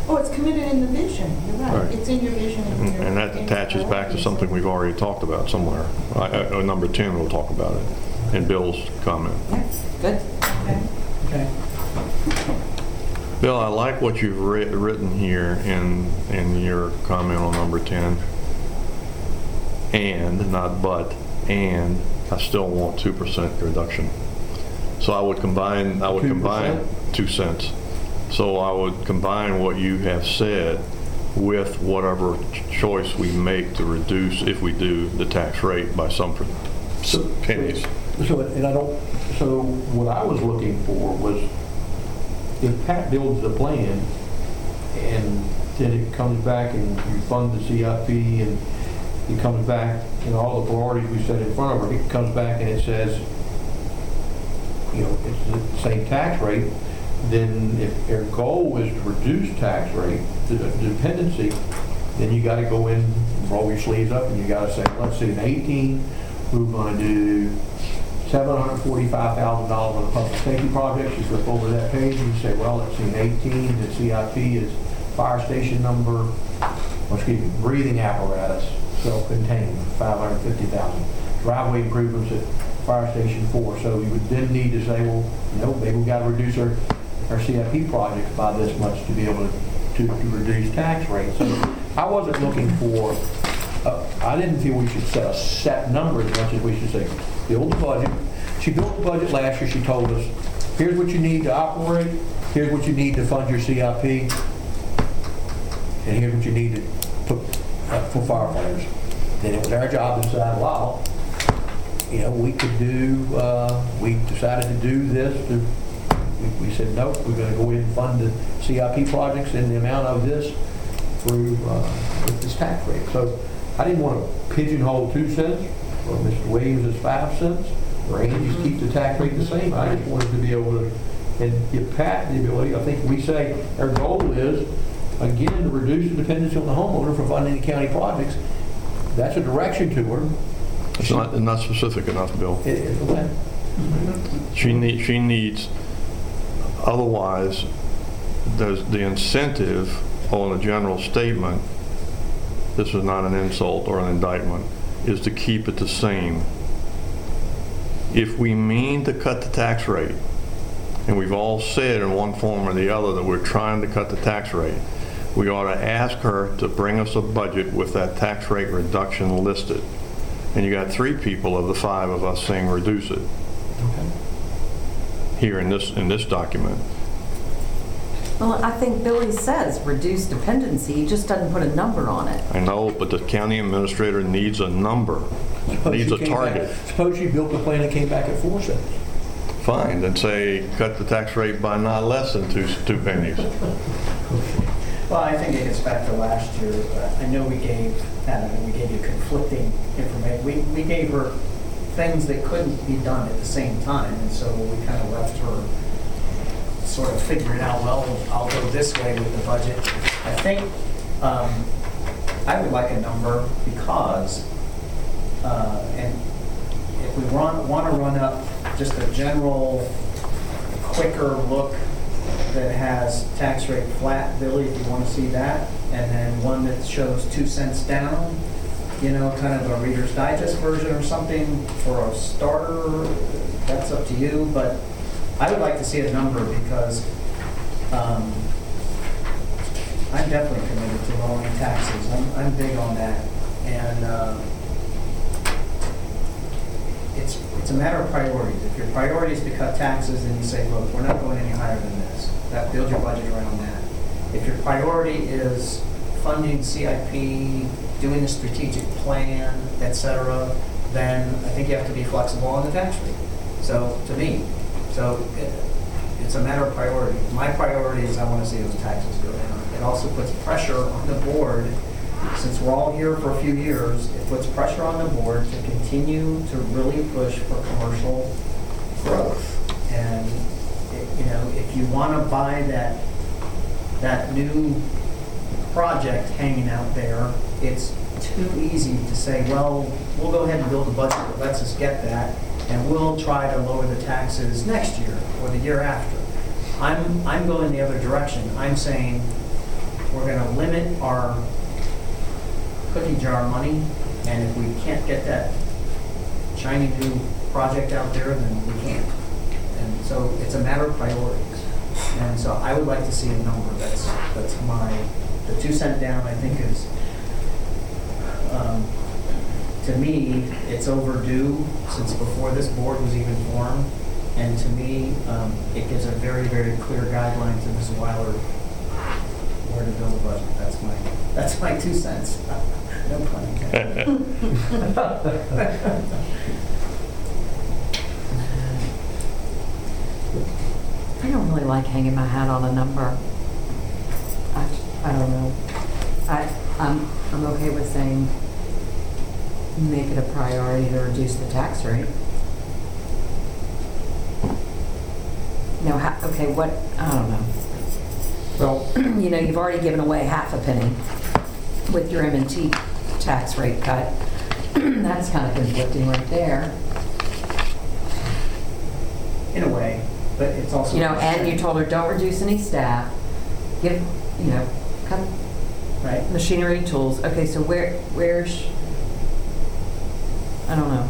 Oh, it's committed in the vision, you're right, Right. it's in your vision. and your- And that in your attaches back to priorities. something we've already talked about somewhere. I- I- uh, Number 10, we'll talk about it, in Bill's comment. Yeah, Good. Okay. okay, Bill, I like what you've writ- written here in, in your comment on number 10. And, not but, and I still want 2% reduction. So I would combine, I would 2%? combine 2 cents. So I would combine what you have said with whatever ch- choice we make to reduce, if we do, the tax rate by some per- So- pennies. So, and I don't, so what I was looking for was, if Pat builds the plan, and then it comes back and you fund the CIP, and it comes back, and all the priorities we set in front of her, he comes back and it says, you know, it's the same tax rate, then if their goal is to reduce tax rate, the dependency, then you gotta go in, roll your sleeves up, and you gotta say, let's see, in 18, we're gonna do $745,000 on the public safety projects. You flip over that page and you say, well, let's see, in 18, the CIP is fire station number, or excuse me, breathing apparatus, self-contained, 550,000. Driveway improvements at fire station four. So you would then need to say, well, know, maybe we got to reduce our, our CIP projects by this much to be able to, to, reduce tax rates. So I wasn't looking for, uh, I didn't feel we should set a set number as much as we should say, build the budget. She built the budget last year, she told us, here's what you need to operate, here's what you need to fund your CIP, and here's what you need to uh, for firefighters. Then it was our job to decide, well, you know, we could do, uh, we decided to do this, to- we- we said, nope, we're going to go ahead and fund the CIP projects in the amount of this through, uh, with this tax rate. So I didn't want to pigeonhole two cents, or Mr. Williams is five cents, or Andy's keep the tax rate the same. I just wanted to be able to, and give Pat the ability, I think we say, our goal is, again, to reduce the dependency on the homeowner for funding the county projects. That's a direction to her. It's not, not specific enough, Bill. It- it- well, She need, she needs, otherwise, there's the incentive on a general statement, this is not an insult or an indictment, is to keep it the same. If we mean to cut the tax rate, and we've all said in one form or the other that we're trying to cut the tax rate, we ought to ask her to bring us a budget with that tax rate reduction listed. And you got three people of the five of us saying reduce it Okay. here in this, in this document. Well, I think Billy says reduce dependency, he just doesn't put a number on it. I know, but the county administrator needs a number, suppose needs she a came back- target. Suppose she built the plan and came back at four cents. Fine, then say, cut the tax rate by not less than two, two pennies. Well, I think it gets back to last year. Uh, I know we gave, Adam, we gave you conflicting information. We, we gave her things that couldn't be done at the same time, and so we kind of left her sort of figuring out, well, I'll go this way with the budget. I think, um, I would like a number because, uh, and if we want, want to run up just a general quicker look that has tax rate flat, Billy, if you want to see that, and then one that shows two cents down, you know, kind of a Reader's Digest version or something for a starter, that's up to you, but I would like to see a number because um, I'm definitely committed to lowering taxes. I'm, I'm big on that. And uh, it's, it's a matter of priorities. If your priority is to cut taxes, then you say, look, we're not going any higher than this. That, build your budget around that. If your priority is funding CIP, doing a strategic plan, et cetera, then I think you have to be flexible on the tax rate. So, to me, so it- it's a matter of priority. My priority is I want to see those taxes go down. It also puts pressure on the board, since we're all here for a few years, it puts pressure on the board to continue to really push for commercial growth. And, you know, if you want to buy that, that new project hanging out there, it's too easy to say, well, we'll go ahead and build a budget that lets us get that, and we'll try to lower the taxes next year or the year after. I'm, I'm going the other direction. I'm saying, we're gonna limit our cookie jar money, and if we can't get that shiny new project out there, then we can't. And so it's a matter of priorities. And so I would like to see a number that's, that's my, the two cent down, I think is, um, to me, it's overdue since before this board was even formed. And to me, um, it gives a very, very clear guideline to Ms. Weiler where to build a budget. That's my, that's my two cents. No pun intended. I don't really like hanging my hat on a number. I, I don't know. I, I'm, I'm okay with saying, make it a priority to reduce the tax rate. No, ha, okay, what, I don't know. Well, You know, you've already given away half a penny with your M and T tax rate cut. That's kind of conflicting right there. In a way, but it's also. You know, and you told her, don't reduce any staff, give, you know, cut Right? machinery, tools. Okay, so where, where's, I don't know.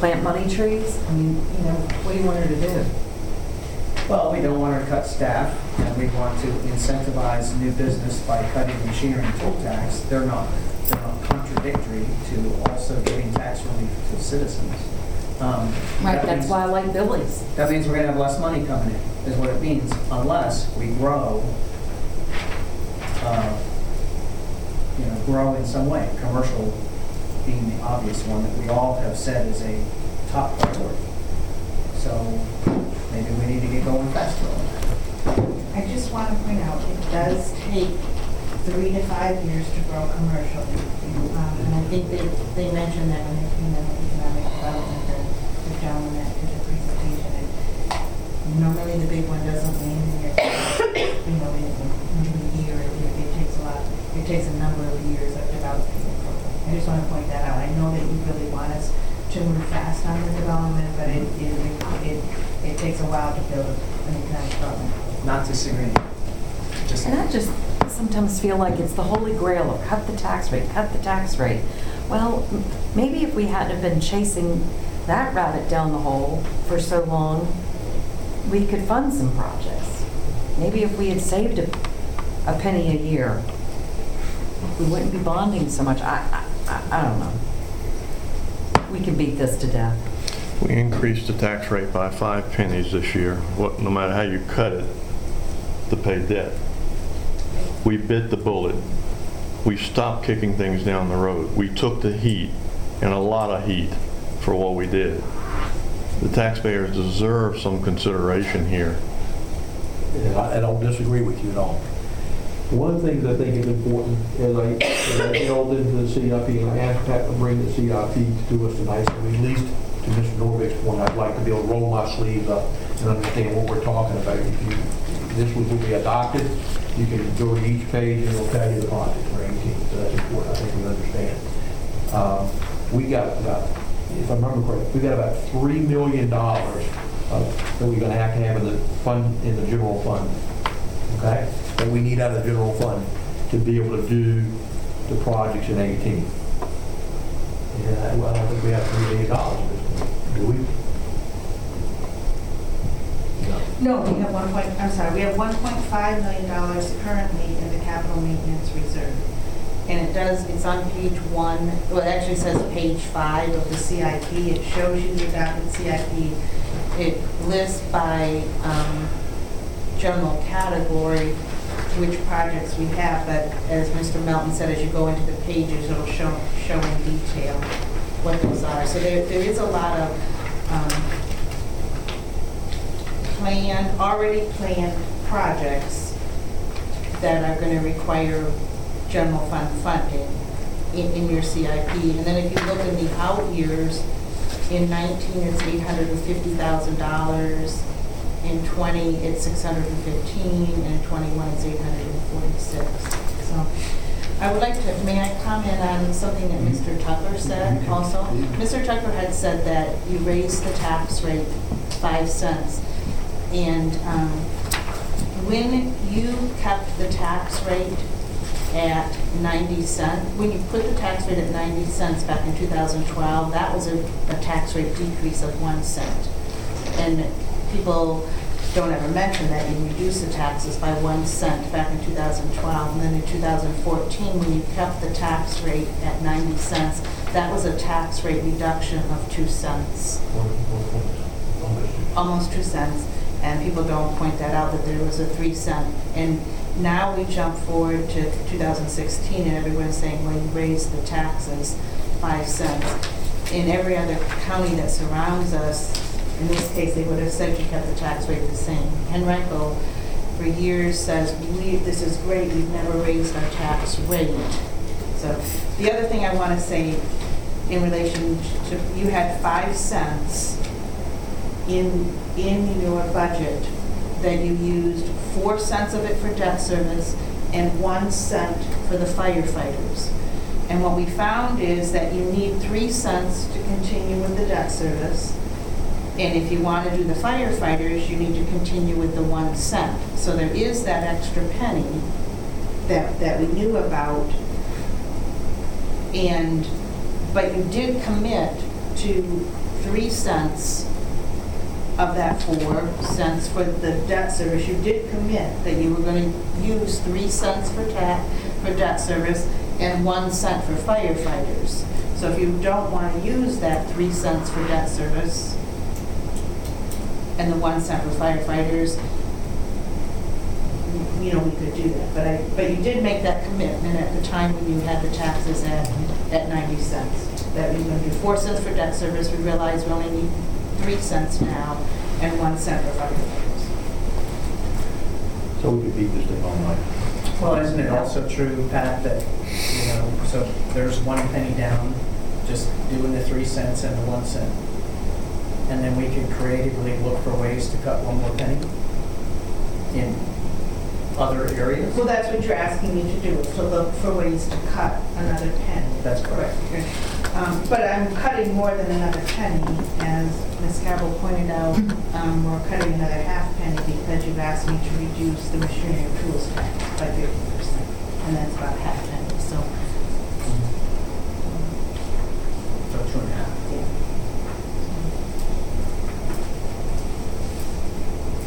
Plant money trees? I mean, you know, what do you want her to do? Well, we don't want her to cut staff, and we want to incentivize new business by cutting machinery and tool tax. They're not, they're not contradictory to also giving tax relief to citizens. Um, Right, that that's means- why I like Billy's. That means we're gonna have less money coming in, is what it means, unless we grow, uh, you know, grow in some way, commercial being the obvious one that we all have said is a top priority. So maybe we need to get going faster on that. I just want to point out, it does take three to five years to grow commercially. Um, And I think they, they mentioned that when they came in with economic development, the the gentleman that did the presentation. And Normally, the big one doesn't land in your, you know, in in a year, or two. it takes a lot, it takes a number of years of developing the program. I just want to point that out. I know that you really want us to move fast on the development, but it, it, it, it takes a while to build an economic development. Not disagreeing. Just And I just sometimes feel like it's the holy grail of cut the tax rate, cut the tax rate. Well, m- maybe if we hadn't have been chasing that rabbit down the hole for so long, we could fund some projects. Maybe if we had saved a, a penny a year, we wouldn't be bonding so much. I, I, I- don't know. We can beat this to death. We increased the tax rate by five pennies this year, what, no matter how you cut it, to pay debt. We bit the bullet. We stopped kicking things down the road. We took the heat, and a lot of heat, for what we did. The taxpayers deserve some consideration here. And I I don't disagree with you at all. One of the things I think is important, as I, delved into the CIP and asked Pat to bring the CIP to us tonight, so at least to Mr. Nordvik's point, I'd like to be able to roll my sleeves up and understand what we're talking about. If you, this will be adopted, you can go to each page and it'll tell you the project for 18, so that's important, I think we understand. Um, We got about, if I remember correctly, we've got about $3 million that we're gonna have to have in the fund, in the general fund okay, that we need out of the general fund to be able to do the projects in 18. And I, well, I think we have $3 million at this point, do we? No. No, we have one point, I'm sorry, we have one point five million dollars currently in the capital maintenance reserve. And it does, it's on page one, well, it actually says page five of the CIP. It shows you the adopted CIP. It lists by um, general category which projects we have, but as Mr. Melton said, as you go into the pages, it'll show, show in detail what those are. So there, there is a lot of um, planned, already planned projects that are going to require general fund funding in, in your CIP. And then if you look in the out years, in 19, it's $850,000. In 20, it's 615, and in 21, it's 846. So I would like to, may I comment on something that Mr. Tucker said also? Mr. Tucker had said that you raised the tax rate five cents. And um, when you kept the tax rate at 90 cents, when you put the tax rate at 90 cents back in 2012, that was a, a tax rate decrease of one cent. And people don't ever mention that you reduced the taxes by one cent back in 2012. And then in 2014, when you kept the tax rate at 90 cents, that was a tax rate reduction of two cents almost two cents, and people don't point that out, that there was a three cent. And now we jump forward to 2016, and everyone's saying, well, you raised the taxes five cents. In every other county that surrounds us, in this case, they would have said you kept the tax rate the same. Henrico, for years, says, we, this is great, we've never raised our tax rate. So, the other thing I want to say in relation to, you had five cents in, in your budget that you used four cents of it for debt service and one cent for the firefighters. And what we found is that you need three cents to continue with the debt service. And if you want to do the firefighters, you need to continue with the one cent. So there is that extra penny that, that we knew about. And, but you did commit to three cents of that four cents for the debt service, you did commit that you were going to use three cents for tax, for debt service and one cent for firefighters. So if you don't want to use that three cents for debt service and the one cent for firefighters, you know, we could do that, but I, But you did make that commitment at the time when you had the taxes at, at 90 cents. That you're going to do 4 cents for debt service. We realize we only need 3 cents now and 1 cent for other things. So we could beat this thing all night. Well, isn't it also true, Pat, that, you know, so there's one penny down, just doing the three cents and the one cent? And then we can creatively look for ways to cut one more penny in other areas? well, that's what you're asking me to do, is to look for ways to cut another penny. That's correct. Um, But I'm cutting more than another penny, as Ms. Cabell pointed out, um, we're cutting another half penny because you've asked me to reduce the machinery and tools tax by fifty percent, and that's about half penny, so. So two and a half. yeah.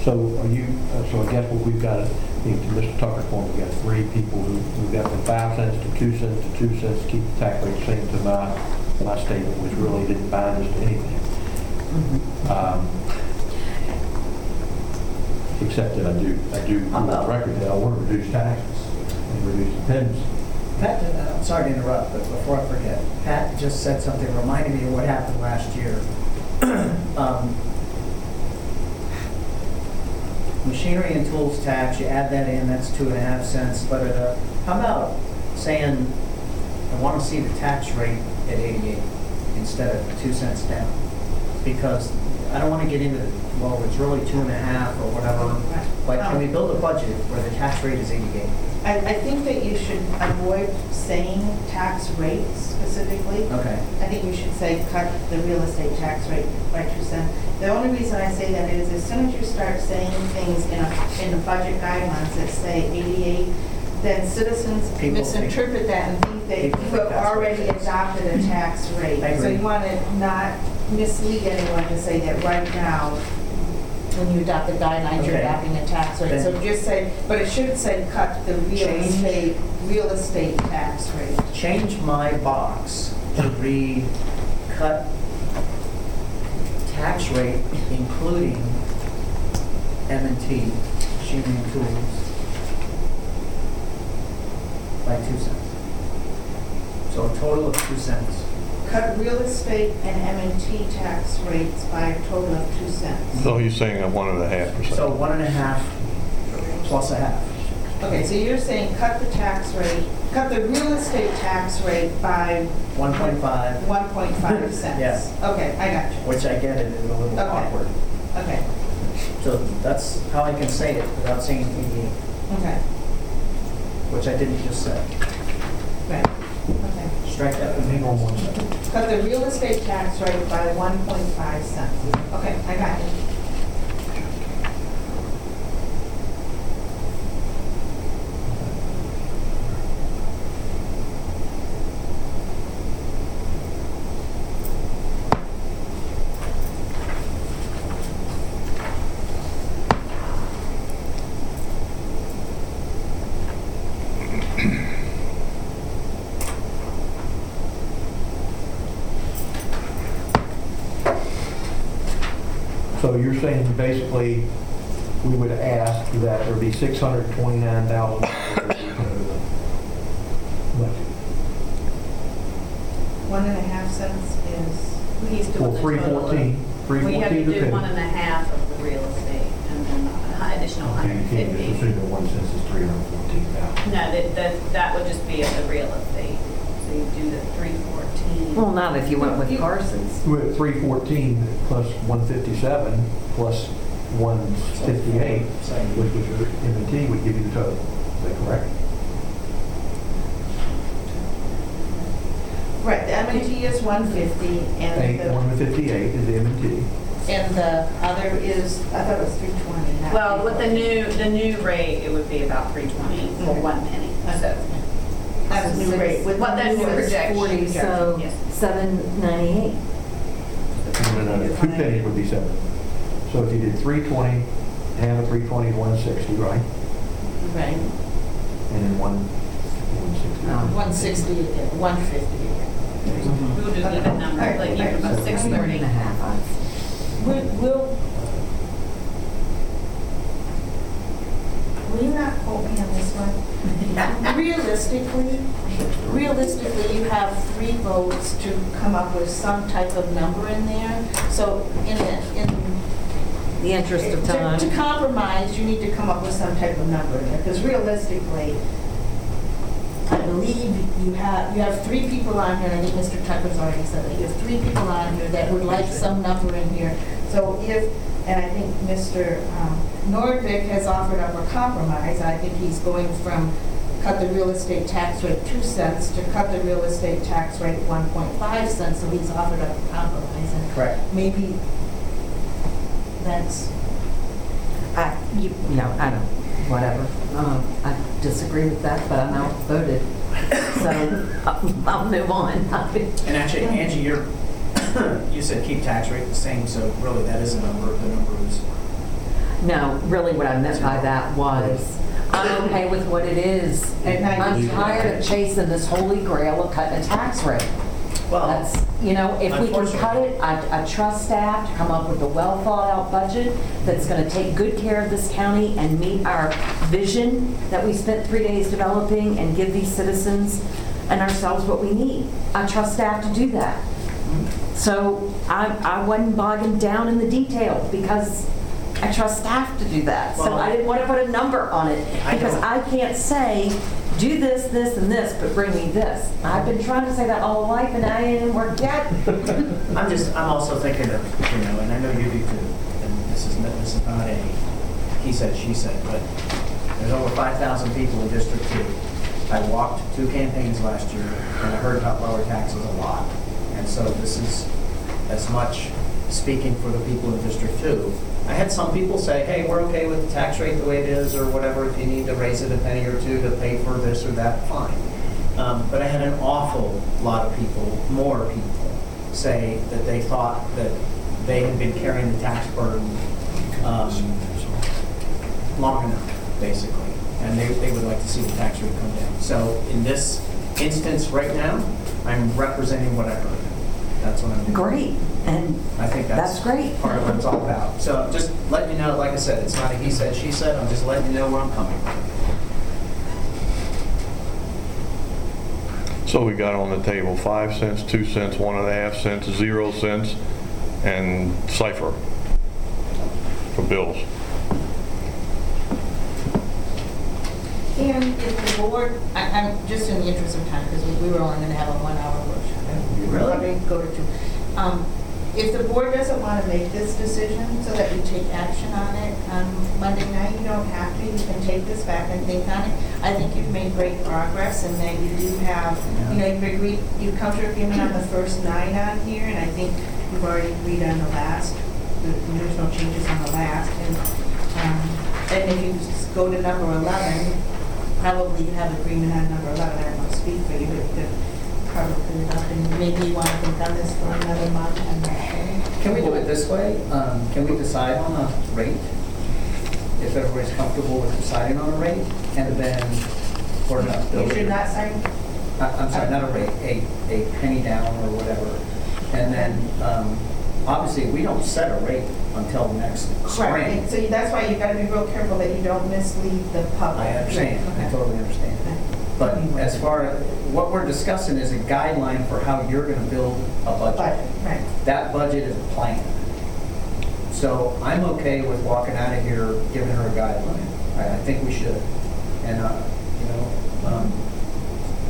So are you, uh, so I guess what we've got, is, I think to Mr. Tucker's point, we've got three people who, we've got from five cents to two cents to two cents, to keep the tax rate the same to my, my statement, which really didn't bind us to anything. Um, Except that I do, I do, on the record, that I want to reduce taxes and reduce dependence. Pat, uh, I'm sorry to interrupt, but before I forget, Pat just said something, reminding me of what happened last year. Um, Machinery and tools tax, you add that in, that's two and a half cents, but uh, how about saying, I want to see the tax rate at 88 instead of two cents down? Because I don't want to get into, well, it's really two and a half or whatever, but can we build a budget where the tax rate is 88? I, I think that you should avoid saying tax rates specifically. Okay. I think you should say cut the real estate tax rate by two cents. The only reason I say that is as soon as you start saying things in a, in the budget guidelines that say 88, then citizens People think- misinterpret that and think that you People think have that's what already it is. adopted a tax rate. I So agree. you want to not mislead anyone to say that right now, When you adopt the guidelines, you're Okay. adopting a tax rate. So just say, but it should say cut the real Change. estate, real estate tax rate. change my box to read cut tax rate including M and T, machinery and tools, by two cents. So a total of two cents. Cut real estate and M and T tax rates by a total of two cents. So you're saying a one and a half percent? So one and a half plus a half. Okay, so you're saying cut the tax rate, cut the real estate tax rate by 1.5, 1.5 cents? Yes. Okay, I got you. which I get it is a little Okay. awkward. Okay, So that's how I can say it without saying 88, okay, which I didn't just say. right, okay. Strike that Hang on one second. Cut the real estate tax rate by 1.5 cents. Okay, I got it. Saying basically, we would ask that there be six hundred twenty-nine thousand budget. One and a half cents is, He's For doing the three total. fourteen, three We have to fourteen to do one and fifty. a half of the real estate and then an additional Okay, you can't just 150. assume that one cent is three hundred fourteen thousand. No, that, that, that would just be of the real estate. So you do the 314. Well, not if you went with Carson's. With three fourteen plus one fifty-seven plus one fifty-eight, which was your M and T, would give you the total. Is that correct? right, the M and T is 150 and Eight, the, one fifty-eight is the M and T. and the other is, I thought it was 320. not Well, with the 340. new, the new rate, it would be about 320 for one penny. So That's the new rate. With What the that new new projection. 40, So Yes. seven ninety-eight. No, no, no, two pennies would be seven. So if you did three twenty, half of three twenty, one sixty, right? Right. And then one, one sixty. Uh, no. 160, again, 150. again. we'll do even numbers, like even about One 630. We'll, we'll will you not quote me on this one? Realistically, realistically, you have three votes to come up with some type of number in there. So in, the- in The interest of To- time. To compromise, you need to come up with some type of number in there, because realistically, I believe you have, you have three people on here, and I think Mr. Tucker's already said that, you have three people on here that would like some number in here. So if, and I think Mr. um, Nordvik has offered up a compromise, I think he's going from cut the real estate tax rate two cents to cut the real estate tax rate 1.5 cents, so he's offered up a compromise. and Correct. Maybe that's I, you, you know, I don't, whatever. Um, I disagree with that, but I'm outvoted. So I'll I'll move on. And actually, Angie, you're, you said keep tax rate the same, so really that is a number, the number is, No, really what I meant by that was, I'm okay with what it is. At 90. I'm tired of chasing this holy grail of cutting a tax rate. well, That's, you know, if we can cut it, I, I trust staff to come up with a well-thought-out budget that's gonna take good care of this county and meet our vision that we spent three days developing and give these citizens and ourselves what we need. I trust staff to do that. So I, I wasn't bogging down in the details because I trust staff to do that. So Well, I didn't want to put a number on it I because don't- I can't say, do this, this, and this, but bring me this. I've been trying to say that all my life and I ain't worked yet. I'm just, I'm also thinking of, you know, and I know you do too, and this is, not- this is not a he said, she said, but there's over 5,000 people in District 2. I walked two campaigns last year, and I heard about lower taxes a lot. And so this is as much speaking for the people in District 2. I had some people say, hey, we're okay with the tax rate the way it is, or whatever, if you need to raise it a penny or two to pay for this or that, fine. Um, But I had an awful lot of people, more people, say that they thought that they had been carrying the tax burden um, long enough, basically, and they, they would like to see the tax rate come down. So in this instance, right now, I'm representing what I heard. That's what I'm doing. Great, and I think that's. That's great. Part of what it's all about. So just letting you know, like I said, it's not a he said, she said, I'm just letting you know where I'm coming from. So we got on the table five cents, two cents, one and a half cents, zero cents, and cipher for bills. And if the board, I- I'm, just in the interest of time, because we were only going to have a one-hour workshop. Probably Go to two. Um, If the board doesn't want to make this decision so that we take action on it on Monday night, you don't have to. You can take this back and think on it. I think you've made great progress and that you do have, you know, you've agreed, you've come to agreement on the first nine on here, and I think you've already agreed on the last. The- There's no changes on the last. And um, and if you s- go to number 11, probably you have agreement on number 11, I don't want to speak for you, but the- probably enough, and maybe you want to think on this for another month and then. Can we do it this way? Um, Can we decide on a rate? If everybody's comfortable with deciding on a rate, and then, or not? You should not sign, I- I'm sorry, not a rate, a, a penny down or whatever. And then, um, obviously, we don't set a rate until next spring. correct, so you- that's why you've got to be real careful that you don't mislead the public. I understand, I Okay. totally understand. But as far, as what we're discussing is a guideline for how you're gonna build a budget. Budget, right. That budget is a plan. So I'm okay with walking out of here, giving her a guideline. I, I think we should. And, uh, you know, um,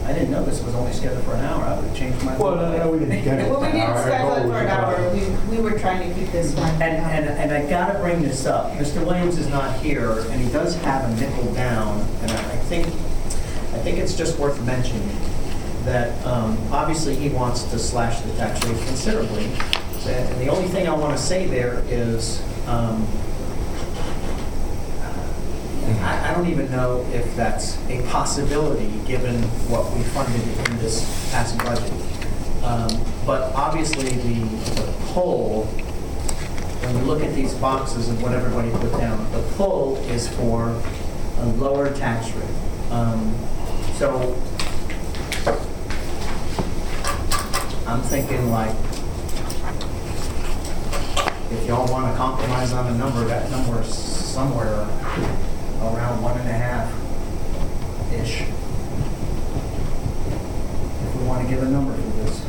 I didn't know this was only scheduled for an hour. I would've changed my. Well, no, no, we didn't get it. Well, we didn't Our schedule it goal for an was hour, we, we were trying to keep this one. And, and, and I gotta bring this up. Mr. Williams is not here, and he does have a nickel down, and I I think, I think it's just worth mentioning that, um, obviously, he wants to slash the tax rate considerably. And the only thing I wanna say there is, um, I, I don't even know if that's a possibility, given what we funded in this past budget. Um, But obviously, the, the pull, when you look at these boxes of what everybody put down, the pull is for a lower tax rate. Um, So I'm thinking like, if y'all want to compromise on a number, that number is somewhere around one and a half-ish. If we want to give a number for this.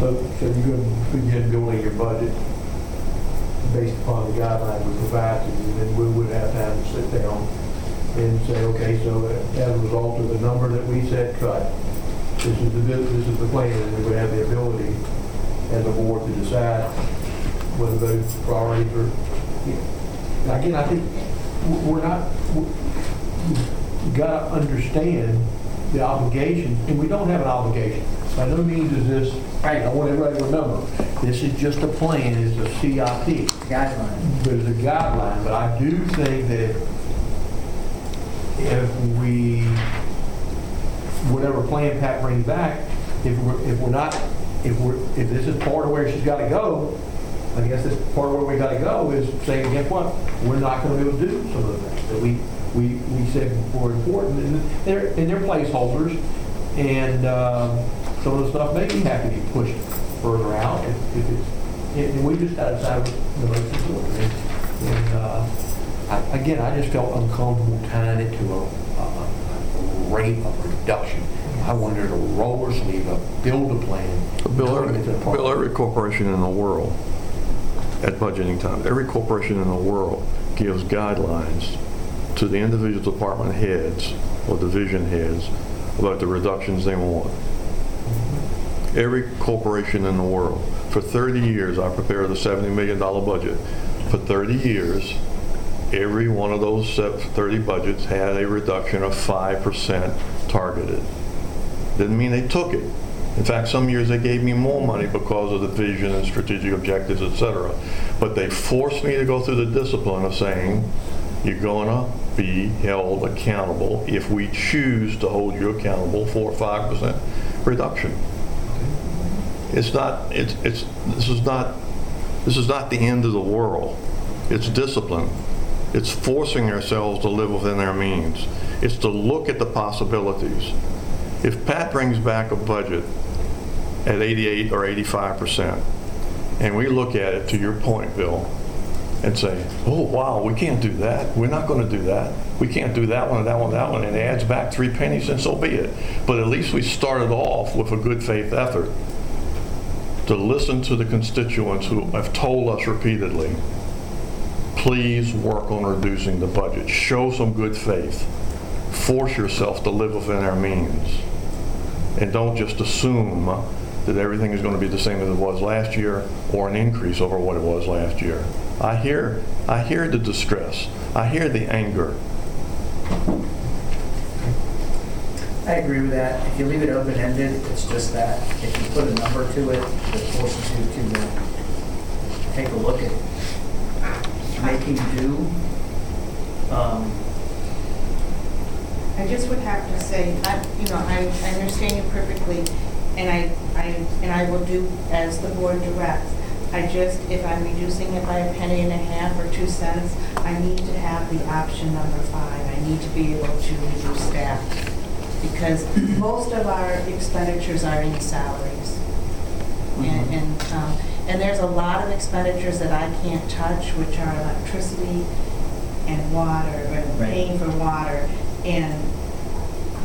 So, so you're going to begin building your budget based upon the guidelines we provide to you, then we would have to have to sit down and say, okay, so as a result of the number that we set, cut, this is the, this is the plan, and we would have the ability as a board to decide whether those priorities are, again, I think w- we're not, w- you gotta understand the obligation, and we don't have an obligation. By no means is this, Right. I want everybody to remember, this is just a plan, it's a CIP. Guideline. There's a guideline, but I do think that if we, whatever plan Pat brings back, if we're, if we're not, if we're, if this is part of where she's gotta go, I guess this part of where we gotta go is saying, guess what? We're not gonna be able to do some of the things that we, we, we said were important, and they're, and they're placeholders, and, um, some of the stuff maybe have to be pushed further out if, if it's, and we just gotta decide what's the most important. And, and, uh, I, again, I just felt uncomfortable tying it to a, a, a rate of I wanted to roll our sleeve up, build a plan. Bill, every, it's a part- Bill, every corporation in the world, at budgeting time, every corporation in the world gives guidelines to the individual department heads or division heads about the reductions they want. Every corporation in the world. For 30 years, I prepared a $70 million budget. For 30 years, every one of those 30 budgets had a reduction of 5% targeted. Didn't mean they took it. In fact, some years they gave me more money because of the vision and strategic objectives, et cetera. But they forced me to go through the discipline of saying, you're gonna be held accountable if we choose to hold you accountable for a 5% reduction. It's not, it's, it's, this is not, this is not the end of the world. It's discipline. It's forcing ourselves to live within our means. It's to look at the possibilities. If Pat brings back a budget at 88 or 85%, and we look at it, to your point, Bill, and say, oh, wow, we can't do that. We're not going to do that. We can't do that one, that one, that one, and it adds back three pennies, and so be it. But at least we started off with a good faith effort to listen to the constituents who have told us repeatedly, please work on reducing the budget. Show some good faith. Force yourself to live within our means. And don't just assume that everything is going to be the same as it was last year or an increase over what it was last year. I hear, I hear the distress. I hear the anger. I agree with that. If you leave it open-ended, it's just that. If you put a number to it, it forces you to uh, take a look at do. Um, I just would have to say, I, you know, I, I understand you perfectly, and I, I, and I will do as the board directs. I just, if I'm reducing it by a penny and a half or two cents, I need to have the option number five. I need to be able to reduce staff. Because most of our expenditures are in salaries. And, and, um, and there's a lot of expenditures that I can't touch, which are electricity and water, and Right. paying for water. And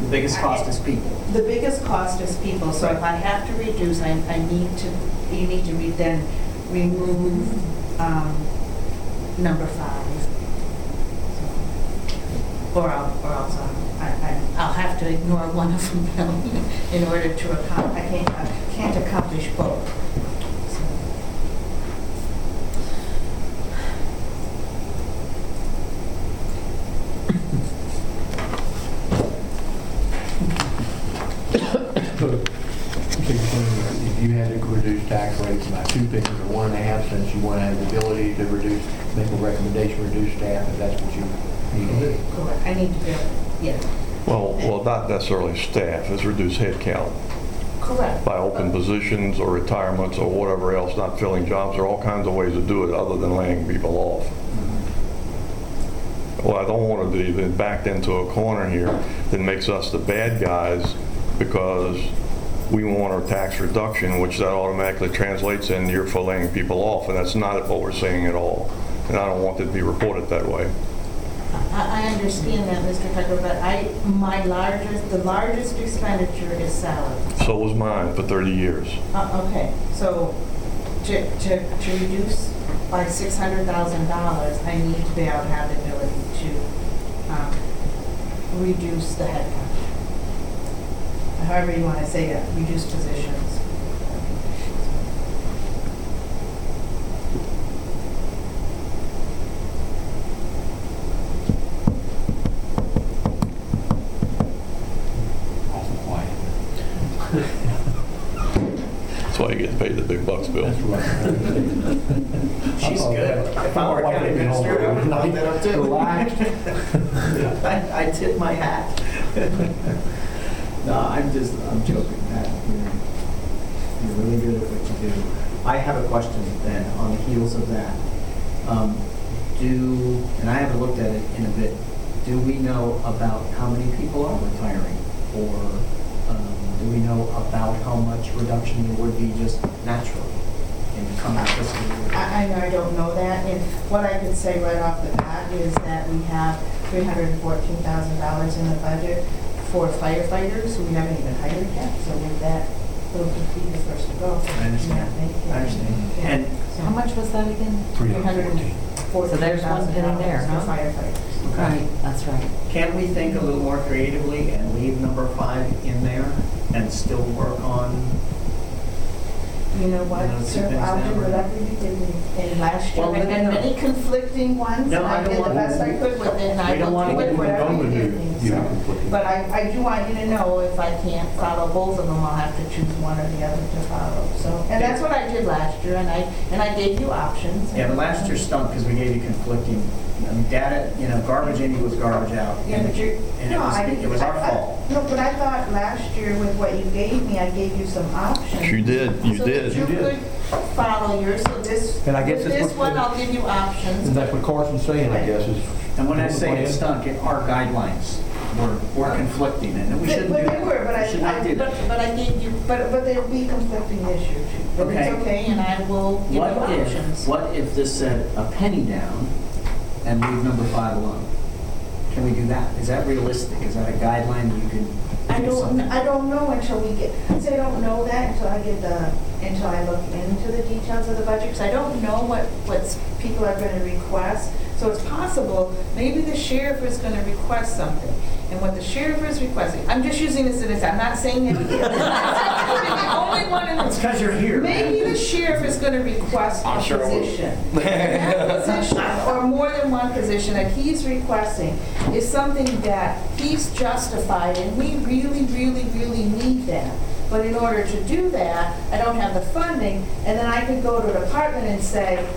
The biggest cost is people. the biggest cost is people, so if I have to reduce, I, I need to, you need to re- then remove, um, number five. Or I'll, or else I'll, I, I- I'll have to ignore one of them in order to accomplish, I can't, I can't accomplish both. So, so you're saying if you had to reduce tax rates by two pennies or one and a half cents, you want to have the ability to reduce, make a recommendation, reduce staff, if that's what you need to do. Correct, I need to be, able- yeah, Well, well, not necessarily staff, it's reduced headcount correct. by open positions or retirements or whatever else, not filling jobs. There are all kinds of ways to do it other than laying people off. Mm-hmm. Well, I don't want to be backed into a corner here that makes us the bad guys because we want our tax reduction, which that automatically translates in you're for laying people off, and that's not what we're saying at all. And I don't want it to be reported that way. I, I understand that, Mr. Tucker, but I, my largest, the largest expenditure is salary. So was mine for 30 years. Uh, okay, so to, to, to reduce by six hundred thousand dollars, I need to be able to have the ability to, um, reduce the headcount. However you want to say it, reduce positions. Awful quiet. That's why you get paid the big bucks, Bill. That's right. She's Oh, good. If I were a county administrator, I would that up too. Relaxed. I, I tip my hat. No, I'm just, I'm joking, Pat. You're, you're really good at what you do. I have a question then, on the heels of that. Um, Do, and I haven't looked at it in a bit, do we know about how many people are retiring? Or um, do we know about how much reduction there would be just naturally in the coming fiscal year? I, I I don't know that, and what I could say right off the bat is that we have three hundred and fourteen thousand dollars in the budget for firefighters, who we haven't even hired yet, so with that, little be the first to go. I understand. thank you I understand. And How much was that again? Three hundred and So fourteen there's one thousand penny there, dollars for huh? firefighters. Right, that's right. Can we think a little more creatively and leave number five in there and still work on, You know what, You know, two sir, things I'll do now, whatever you did in- in last year. Well, And no, and no. many conflicting ones, No, and I I don't did the want- best I could with it, and I we don't will wanna do get it whatever involved you with give you. me. So. conflicting. But I, I do want you to know, if I can't follow both of them, I'll have to choose one or the other to follow, so. And that's what I did last year, and I, and I gave you options. yeah, but last year stunk because we gave you conflicting, I mean, data, you know, garbage in equals garbage out. Yeah, but you're, And it no, was, I. it was our I- I- fault. No, but I thought last year with what you gave me, I gave you some options. You did, you So did. that you You did. could follow yours, so this, And I guess with that's this what- one, I'll give you options. And that's what Carson's saying, I guess, is. And when I say it stunk, it- our guidelines were, were conflicting and we But shouldn't do but that. they were, but We should I, not do I- that. but, but I gave you, but, but there'll be conflicting issues. But Okay. it's okay, and I will give you What options. if, what if this said a penny down and leave number five alone? Can we do that? Is that realistic? Is that a guideline you can I do don't, something? I don't know until we get, see, I don't know that until I get the, until I look into the details of the budget, because I don't know what, what people are gonna request. So it's possible, maybe the sheriff is gonna request something, and what the sheriff is requesting, I'm just using this as, an example, I'm not saying that he is. I'm the only one in It's the because you're here. Maybe the sheriff is gonna request a sure will. position. And that position, or more than one position that he's requesting, is something that he's justified, and we really, really, really need that. But in order to do that, I don't have the funding, and then I could go to a department and say,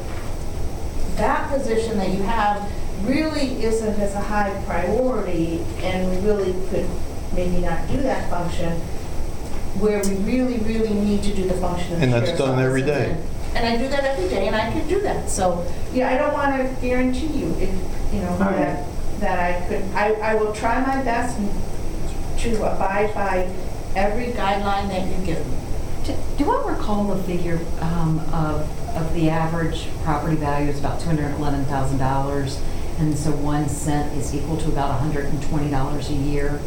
that position that you have really isn't as a high priority, and we really could maybe not do that function, where we really, really need to do the function of the And that's sheriff's done every office. day. And I do that every day, and I can do that, so, yeah, I don't want to guarantee you, if, you know, right. that, that I could, I, I will try my best to abide by every guideline that you give me. Do do I recall the figure um, of, of the average property value is about $211,000? And so one cent is equal to about $120 a year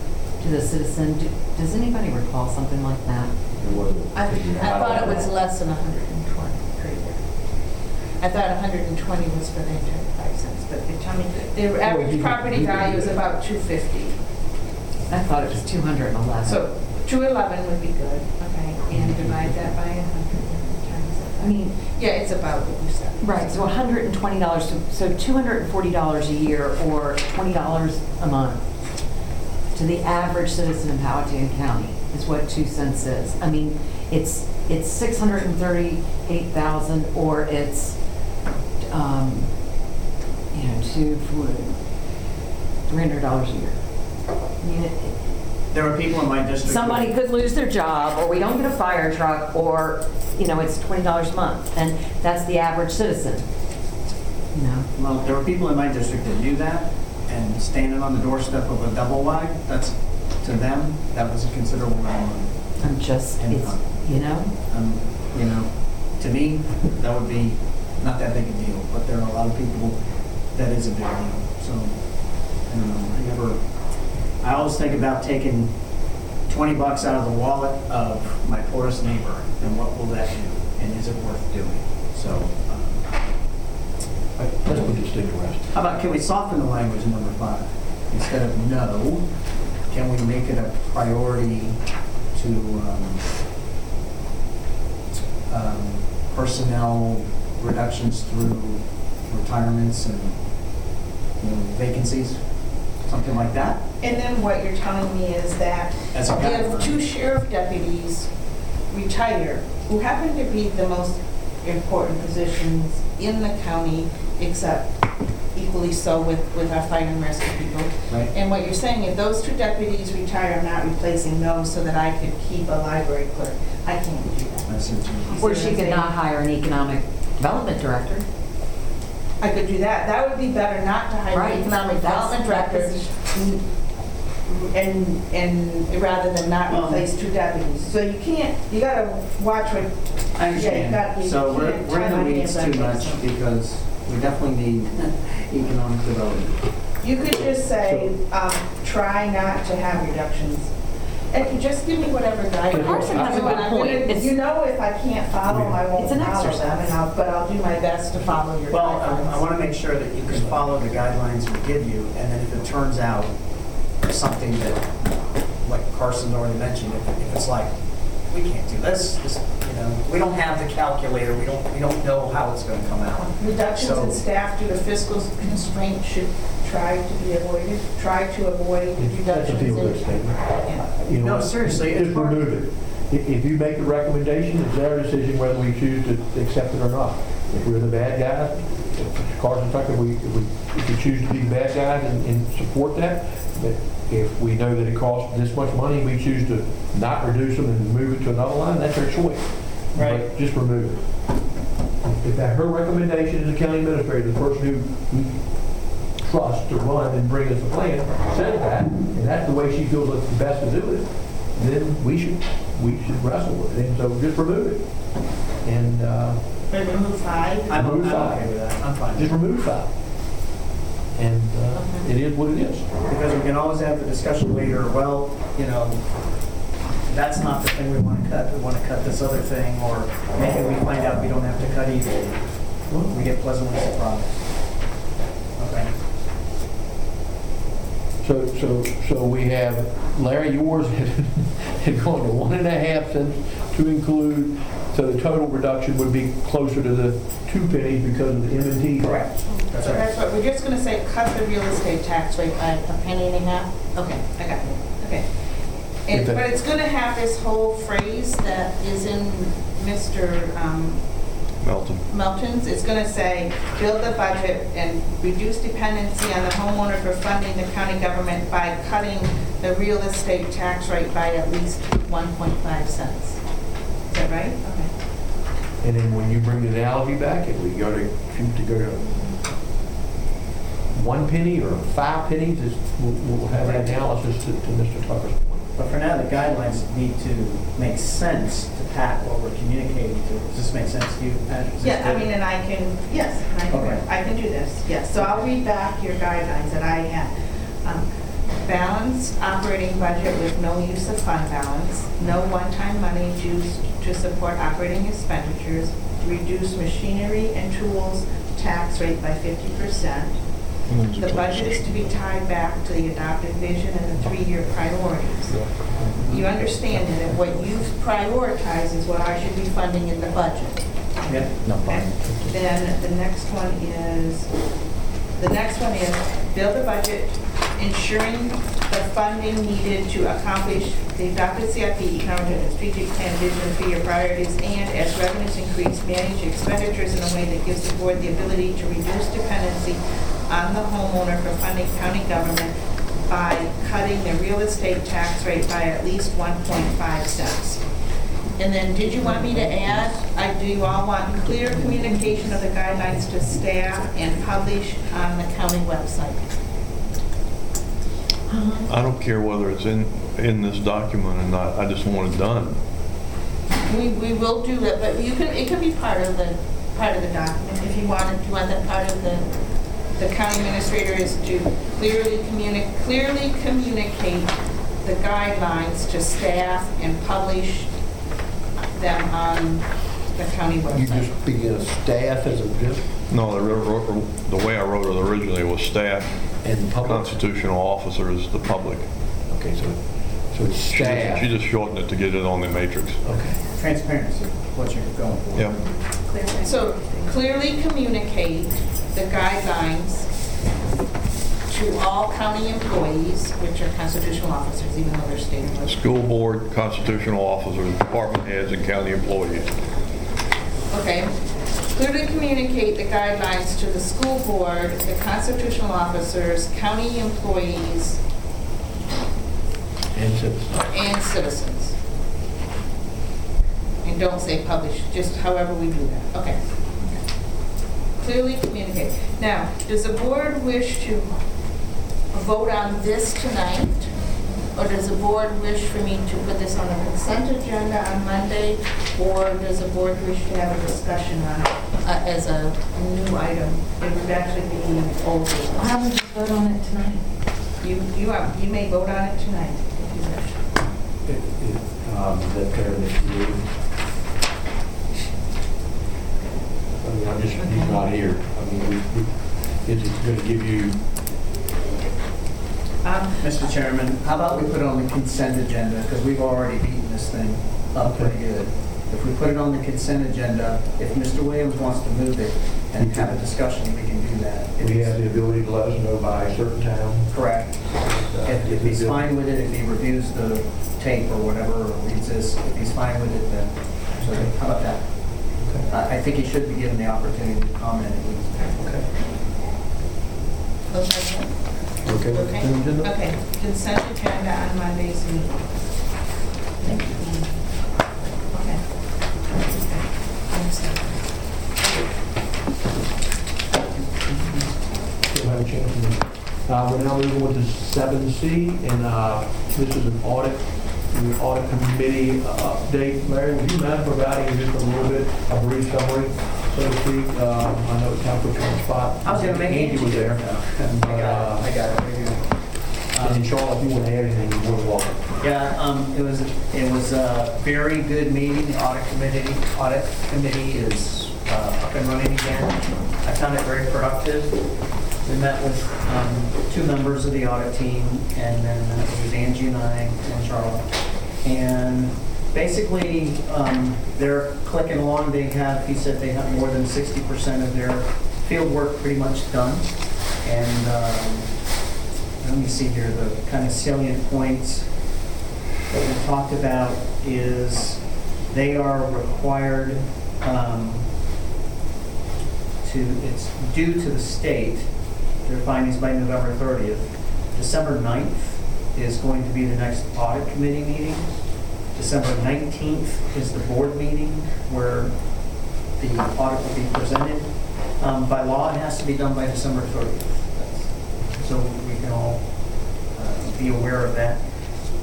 to the citizen. Do- Does anybody recall something like that? I, I thought it was less than 120 per year. I thought 120 was for the 35 cents, but they tell me, the average property value is about 250. I thought it was 211. So 211 would be good, okay, and divide that by 100 times that. I mean, Yeah, it's about what you said. Right, so $120, so- so $240 a year or $20 a month to the average citizen in Powhatan County is what two cents is. I mean, it's, it's 638,000 or it's, um, you know, two, four, $300 a year. I mean, it- There are people in my district. somebody could lose their job, or we don't get a fire truck, or, you know, it's $20 a month. And that's the average citizen, you know? Well, there were people in my district that knew that, and standing on the doorstep of a double wide, that's, to them, that was a considerable amount of money. I'm just, it's, you know, Um, You know, to me, that would be not that big a deal, but there are a lot of people that is a big deal. So, I don't know, I never, I always think about taking 20 bucks out of the wallet of my poorest neighbor, and what will that do? And is it worth doing? So, um, Let's put this thing to rest. how about, can we soften the language in number five? Instead of no, can we make it a priority to um, um, personnel reductions through retirements and you know, vacancies? Something like that? And then what you're telling me is that As a guideline. if two sheriff deputies retire, who happen to be the most important positions in the county, except equally so with, with our fire and rescue people. Right. And what you're saying, if those two deputies retire, I'm not replacing those so that I could keep a library clerk. I can't do that. I see what you mean. Or she could not hire an economic development director. I could do that. That would be better not to hire Right. economic That's- development that director and, and rather than not Well- replace two deputies. So you can't, you gotta watch what, I Yeah, you got- understand. you So we're, can't we're in turn the on weeds any too that much stuff. because we definitely need economic development. you could just say, um, try not to have reductions. And you just give me whatever guidance. Carson has a good I'm gonna- point. It's- You know, if I can't follow, I It's won't an follow them, exercise. and I'll, but I'll do my best to follow your Well, I guidelines. want to make sure that you can follow the guidelines we give you, and then if it turns out something that, like Carson already mentioned, if if it's like, we can't do this, this, you know, we don't have the calculator, we don't, we don't know how it's going to come out. Reductions in So- staff due to fiscal constraints should try to be avoided, try to avoid That's a reductions feel-good in. statement. Yeah. You know, No, seriously, it's Just hard. remove it. If, if you make the recommendation, it's their decision whether we choose to accept it or not. If we're the bad guys, if Carson Tucker, we, if we, if we choose to be the bad guys and, and support that, but if we know that it costs this much money, we choose to not reduce them and move it to another line, that's our choice. Right. But Just remove it. If that, her recommendation is the county administrator, the person who we trust to run and bring us a plan, says that, and that's the way she feels it's the best to do it, then we should, we should wrestle with it, and so just remove it. And, uh, remove five. I'm I'm Remove five. okay with that, I'm fine. just remove five. And, uh, it is what it is. Because we can always have the discussion later, well, you know, that's not the thing we want to cut, we want to cut this other thing, or maybe we find out we don't have to cut either. We get pleasantly surprised. Okay. So, so, so we have, Larry, yours had gone to one and a half cents to include, so the total reduction would be closer to the two pennies because of the M and T. Correct. That's So right. that's what, we're just gonna say, cut the real estate tax rate by a penny and a half? Okay, I got it, okay. And, If that- but it's gonna have this whole phrase that is in Mr. um, Melton. Melton's, it's gonna say, build the budget and reduce dependency on the homeowner for funding the county government by cutting the real estate tax rate by at least 1.5 cents. Is that right? Okay. And then when you bring the analogy back, if we go to, shoot to go to one penny or five pennies, it's- we'll, we'll have an analysis to, to Mr. Tucker's point. But for now, the guidelines need to make sense to Pat what we're communicating to. Does this make sense to you, Pat? This Yeah, I mean, and I can, yes, I Okay. can, I can do this, yes. So I'll read back your guidelines that I have. Um, Balanced operating budget with no use of fund balance, no one-time money used to support operating expenditures, reduce machinery and tools tax rate by 50%. The budget is to be tied back to the adopted vision and the three-year priorities. You understand that what you've prioritized is what I should be funding in the budget. Yeah. Okay. Then the next one is, the next one is build a budget ensuring the funding needed to accomplish the adopted CIP, economic and strategic plan, vision, and three-year priorities, and as revenues increase, manage expenditures in a way that gives the board the ability to reduce dependency on the homeowner for funding county government by cutting the real estate tax rate by at least 1.5 cents. And then, did you want me to add, I, do you all want clear communication of the guidelines to staff and publish on the county website? I don't care whether it's in, in this document or not, I just want it done. We, we will do that, but you can, it can be part of the, part of the document, if you wanted, you want that part of the, the county administrator is to clearly communicate, clearly communicate the guidelines to staff and publish them on the county website. You website. just begin a staff as a, just, No, the ro- ro- the way I wrote it originally was staff, and the public. constitutional officers, the public. Okay, so, so it's She just- staff. She just shortened it to get it on the matrix. Okay. Transparency, what you're going for. Yeah. Clear So clearly communicate the guidelines to all county employees, which are constitutional officers, even though they're state employees. School board, constitutional officers, department heads, and county employees. Okay. Clearly communicate the guidelines to the school board, the constitutional officers, county employees, And citizens. and citizens. And don't say publish, just however we do that. Okay. Clearly communicate. Now, does the board wish to vote on this tonight? Or does the board wish for me to put this on a consent agenda on Monday? Or does the board wish to have a discussion on it uh, as a new item? It would actually be old Why business. don't we just vote on it tonight? You, you are, you may vote on it tonight if you wish. If- if, um, That there, that you. I mean, I'm just, he's not here. I mean, we, we- is it going to give you, Um, Mr. Chairman, how about we put it on the consent agenda, because we've already beaten this thing up pretty good. If we put it on the consent agenda, if Mr. Williams wants to move it and have a discussion, we can do that. If we have the ability to let us know by a certain time? Correct. If if he's fine with it, if he reviews the tape or whatever, or reads this, if he's fine with it, then, so how about that? Okay. I I think he should be given the opportunity to comment at least. Okay. okay. Okay. with Okay, consent agenda? okay, consent agenda on Monday's meeting. Thank you. Okay. You'll have a chance to. Uh, We're now moving on to seven C, and uh, this is an audit, the audit committee uh, update. Larry, would you mind providing just a little bit, a brief summary, so to speak? Um, I know it's time for a spot. I was gonna make Andy was there. I got it, I got it. right here. Um, And Charlotte, if you want to add anything, you're more than welcome. Yeah, um, it was, it was a very good meeting. The audit committee, audit committee is uh, up and running again. I found it very productive. We met with um, two members of the audit team, and then it was Angie and I and Charlotte. And basically, um, they're clicking along. They have, he said they have more than 60% of their field work pretty much done. And um, let me see here, the kind of salient points that we talked about is they are required um, to, it's due to the state, their findings by November 30th. December 9th is going to be the next audit committee meeting. December 19th is the board meeting where the audit will be presented. Um, By law, it has to be done by December 30th. That's- So we can all uh, be aware of that.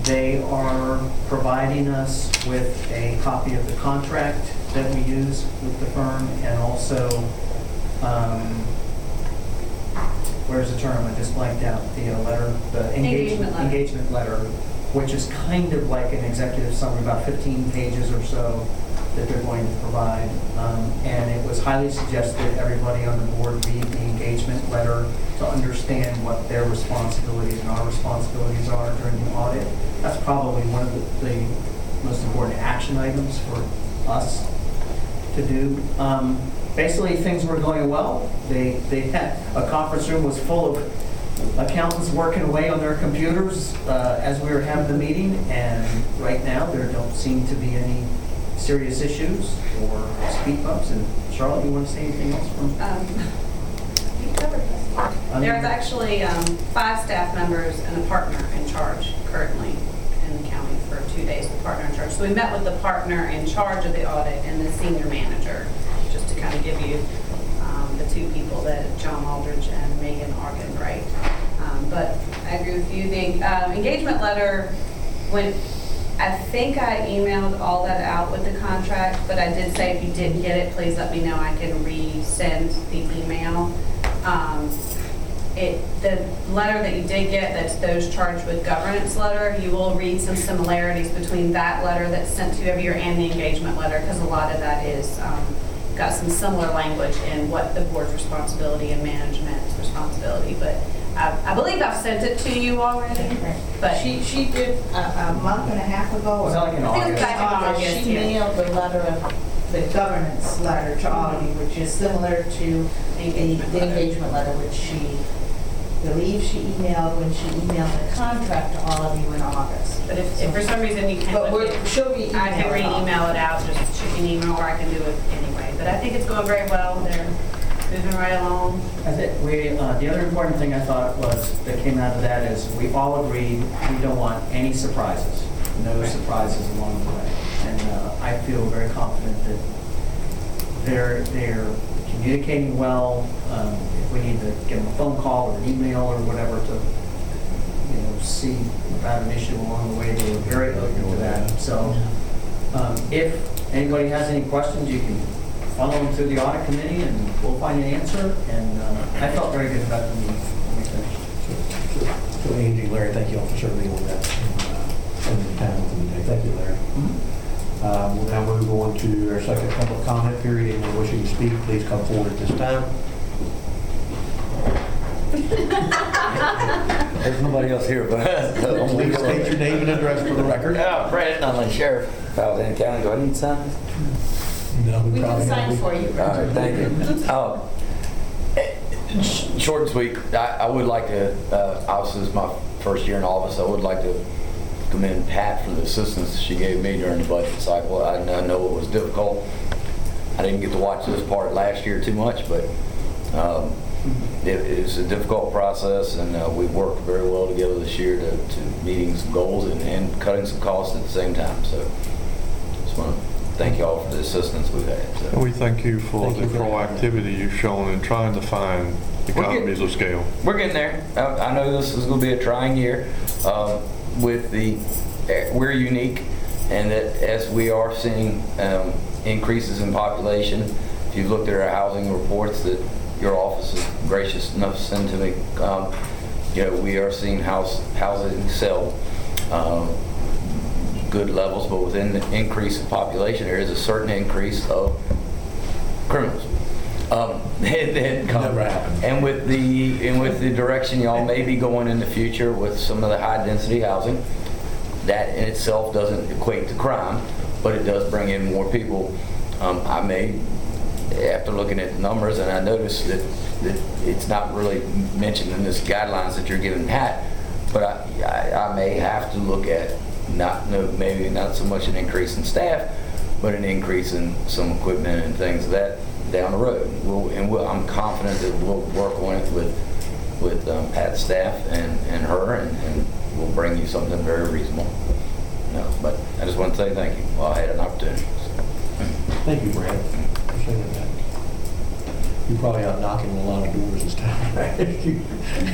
They are providing us with a copy of the contract that we use with the firm and also, um, where's the term? I just blanked out. The uh, letter, the engagement, Engagement letter. engagement letter, which is kind of like an executive summary, about 15 pages or so that they're going to provide. Um, And it was highly suggested everybody on the board read the engagement letter to understand what their responsibilities and our responsibilities are during the audit. That's probably one of the, the most important action items for us to do. Um, Basically, things were going well. They, they had, a conference room was full of accountants working away on their computers uh, as we were having the meeting, and right now, there don't seem to be any serious issues or speed bumps. And Charlotte, you want to say anything else from? Um, you covered this. I There's actually um, five staff members and a partner in charge currently in the county for two days, the partner in charge. So we met with the partner in charge of the audit and the senior manager, kind of give you um, the two people that John Aldridge and Megan Arganbright. Um, But I agree with you, the um, engagement letter went I think I emailed all that out with the contract, but I did say if you didn't get it, please let me know. I can resend the email. Um, It, the letter that you did get, that's those charged with governance letter, you will read some similarities between that letter that's sent to you every year and the engagement letter, because a lot of that is, um, got some similar language in what the board's responsibility and management's responsibility. But I, I believe I've sent it to you already, but. She, she did, A, a month and a half ago. Was that like in I think it was August? back in August, She yeah. mailed the letter of, The governance letter to all of you, which is similar to the the engagement letter, which she, believes she emailed when she emailed the contract to all of you in August. But if, if for some reason you can't, but look we're, at- she'll be I can re-email it out, just shoot me an email, or I can do it anyway. But I think it's going very well, they're moving right along. I think we, uh, the other important thing I thought was, that came out of that is, we all agreed, we don't want any surprises, no surprises along the way. And uh, I feel very confident that they're, they're communicating well. Um, If we need to give them a phone call or an email or whatever to, you know, see about an issue along the way, they were very open to that. So um, if anybody has any questions, you can follow them through the audit committee and we'll find an answer. And uh, I felt very good about the meeting when we finished. So Angie, Larry, thank you all for serving on that, uh, spending the time with me today. Thank you, Larry. Um, We'll now move on to our second public comment period. Anyone wishing to speak, please come forward at this time. There's nobody else here but us. Please state your name and address for the record. Yeah, Brad Nunnally, Sheriff, Powhatan County. Do I need to sign this? No, We probably can don't. sign for you. All right, thank you. Um, eh, sh- Short and sweet, I I would like to, uh, obviously this is my first year in office, I would like to commend Pat for the assistance she gave me during the budget cycle. I I know it was difficult. I didn't get to watch this part last year too much, but um, it it was a difficult process, and uh, we worked very well together this year to to meeting some goals and- and cutting some costs at the same time. So just want to thank you all for the assistance we've had. so. And we thank you for Thank the you for proactivity you've shown in trying to find We're economies of scale. We're getting there. I I know this is going to be a trying year uh, with the, eh, we're unique and that as we are seeing um, increases in population, if you've looked at our housing reports that your office is gracious enough to send to me, um, you know, we are seeing house, housing sell um, good levels, but within the increase in population, there is a certain increase of criminals. Um, that come. Never happened. And with the, and with the direction y'all may be going in the future with some of the high-density housing, that in itself doesn't equate to crime, but it does bring in more people. Um, I may, after looking at the numbers, and I noticed that, that it's not really mentioned in this guidelines that you're giving Pat, but I, I, I may have to look at not, no, maybe not so much an increase in staff, but an increase in some equipment and things of that down the road. We'll, and we'll, I'm confident that we'll work on it with, with um, Pat's staff and, and her, and, and we'll bring you something very reasonable. No, but I just want to say thank you. Well, I had an opportunity. so. Thank you, Brad, that. You're probably out knocking on a lot of doors this time, right? You-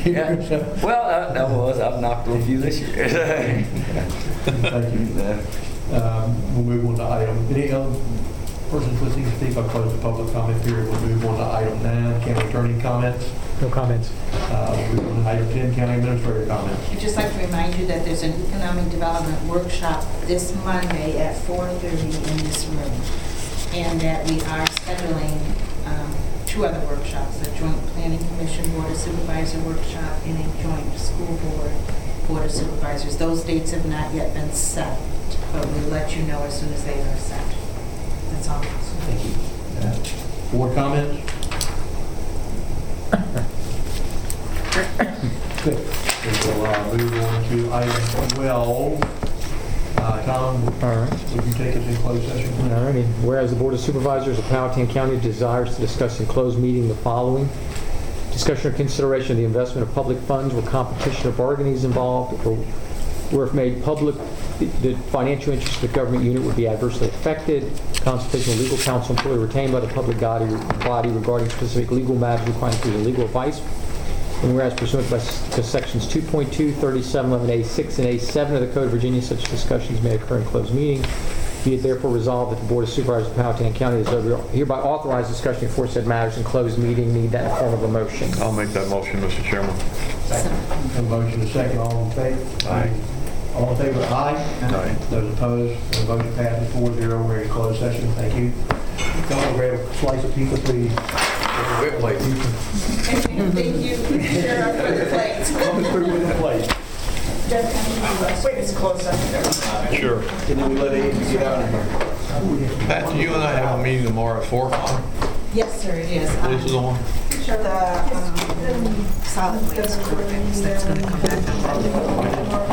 you're Yeah. Well, uh, that was, I've knocked on a few this year. Thank you. Um, We'll move on to item, any other persons wishing to speak, I'll close the public comment period. We'll move on to item nine, county attorney comments. No comments. Uh, We'll move on to item 10, county administrator comments. I'd just like to remind you that there's an economic development workshop this Monday at 4:30 in this room, and that we are scheduling two other workshops, a joint planning commission board of supervisor workshop and a joint school board board of supervisors. Those dates have not yet been set, but we'll let you know as soon as they are set. That's all. Thank you. Uh, Board comments? Good. We will uh, move on to item 12. Uh, Tom, All right. would you take us in closed session? All righty. Whereas the Board of Supervisors of Powhatan County desires to discuss in closed meeting the following. Discussion or consideration of the investment of public funds where competition or bargaining is involved, or where if made public, the financial interest of the government unit would be adversely affected, consultation with legal counsel employee retained by the public body body regarding specific legal matters requiring legal advice, And whereas pursuant to sections 2.2, 3711A6, and A7 of the Code of Virginia, such discussions may occur in closed meeting. Be it therefore resolved that the Board of Supervisors of Powhatan County is hereby authorized discussion of aforesaid matters in closed meeting. Need that in form of a motion. I'll make that motion, Mr. Chairman. A motion and a second, all in favor? Aye. All in favor, aye? Aye. Those opposed, the motion passes four zero. We're in closed session. Thank you. Come on, grab a slice of pizza, please. Whip plate. Thank you, Sheriff, for the plates. Come through with the plate. Wait, it's close up. Sure. And then we let Andy get out of here. Pat, you and I have a meeting tomorrow at 4 o'clock. Yes, sir, it is. This is on. The um, solid waste coordinates, that's going to come back on.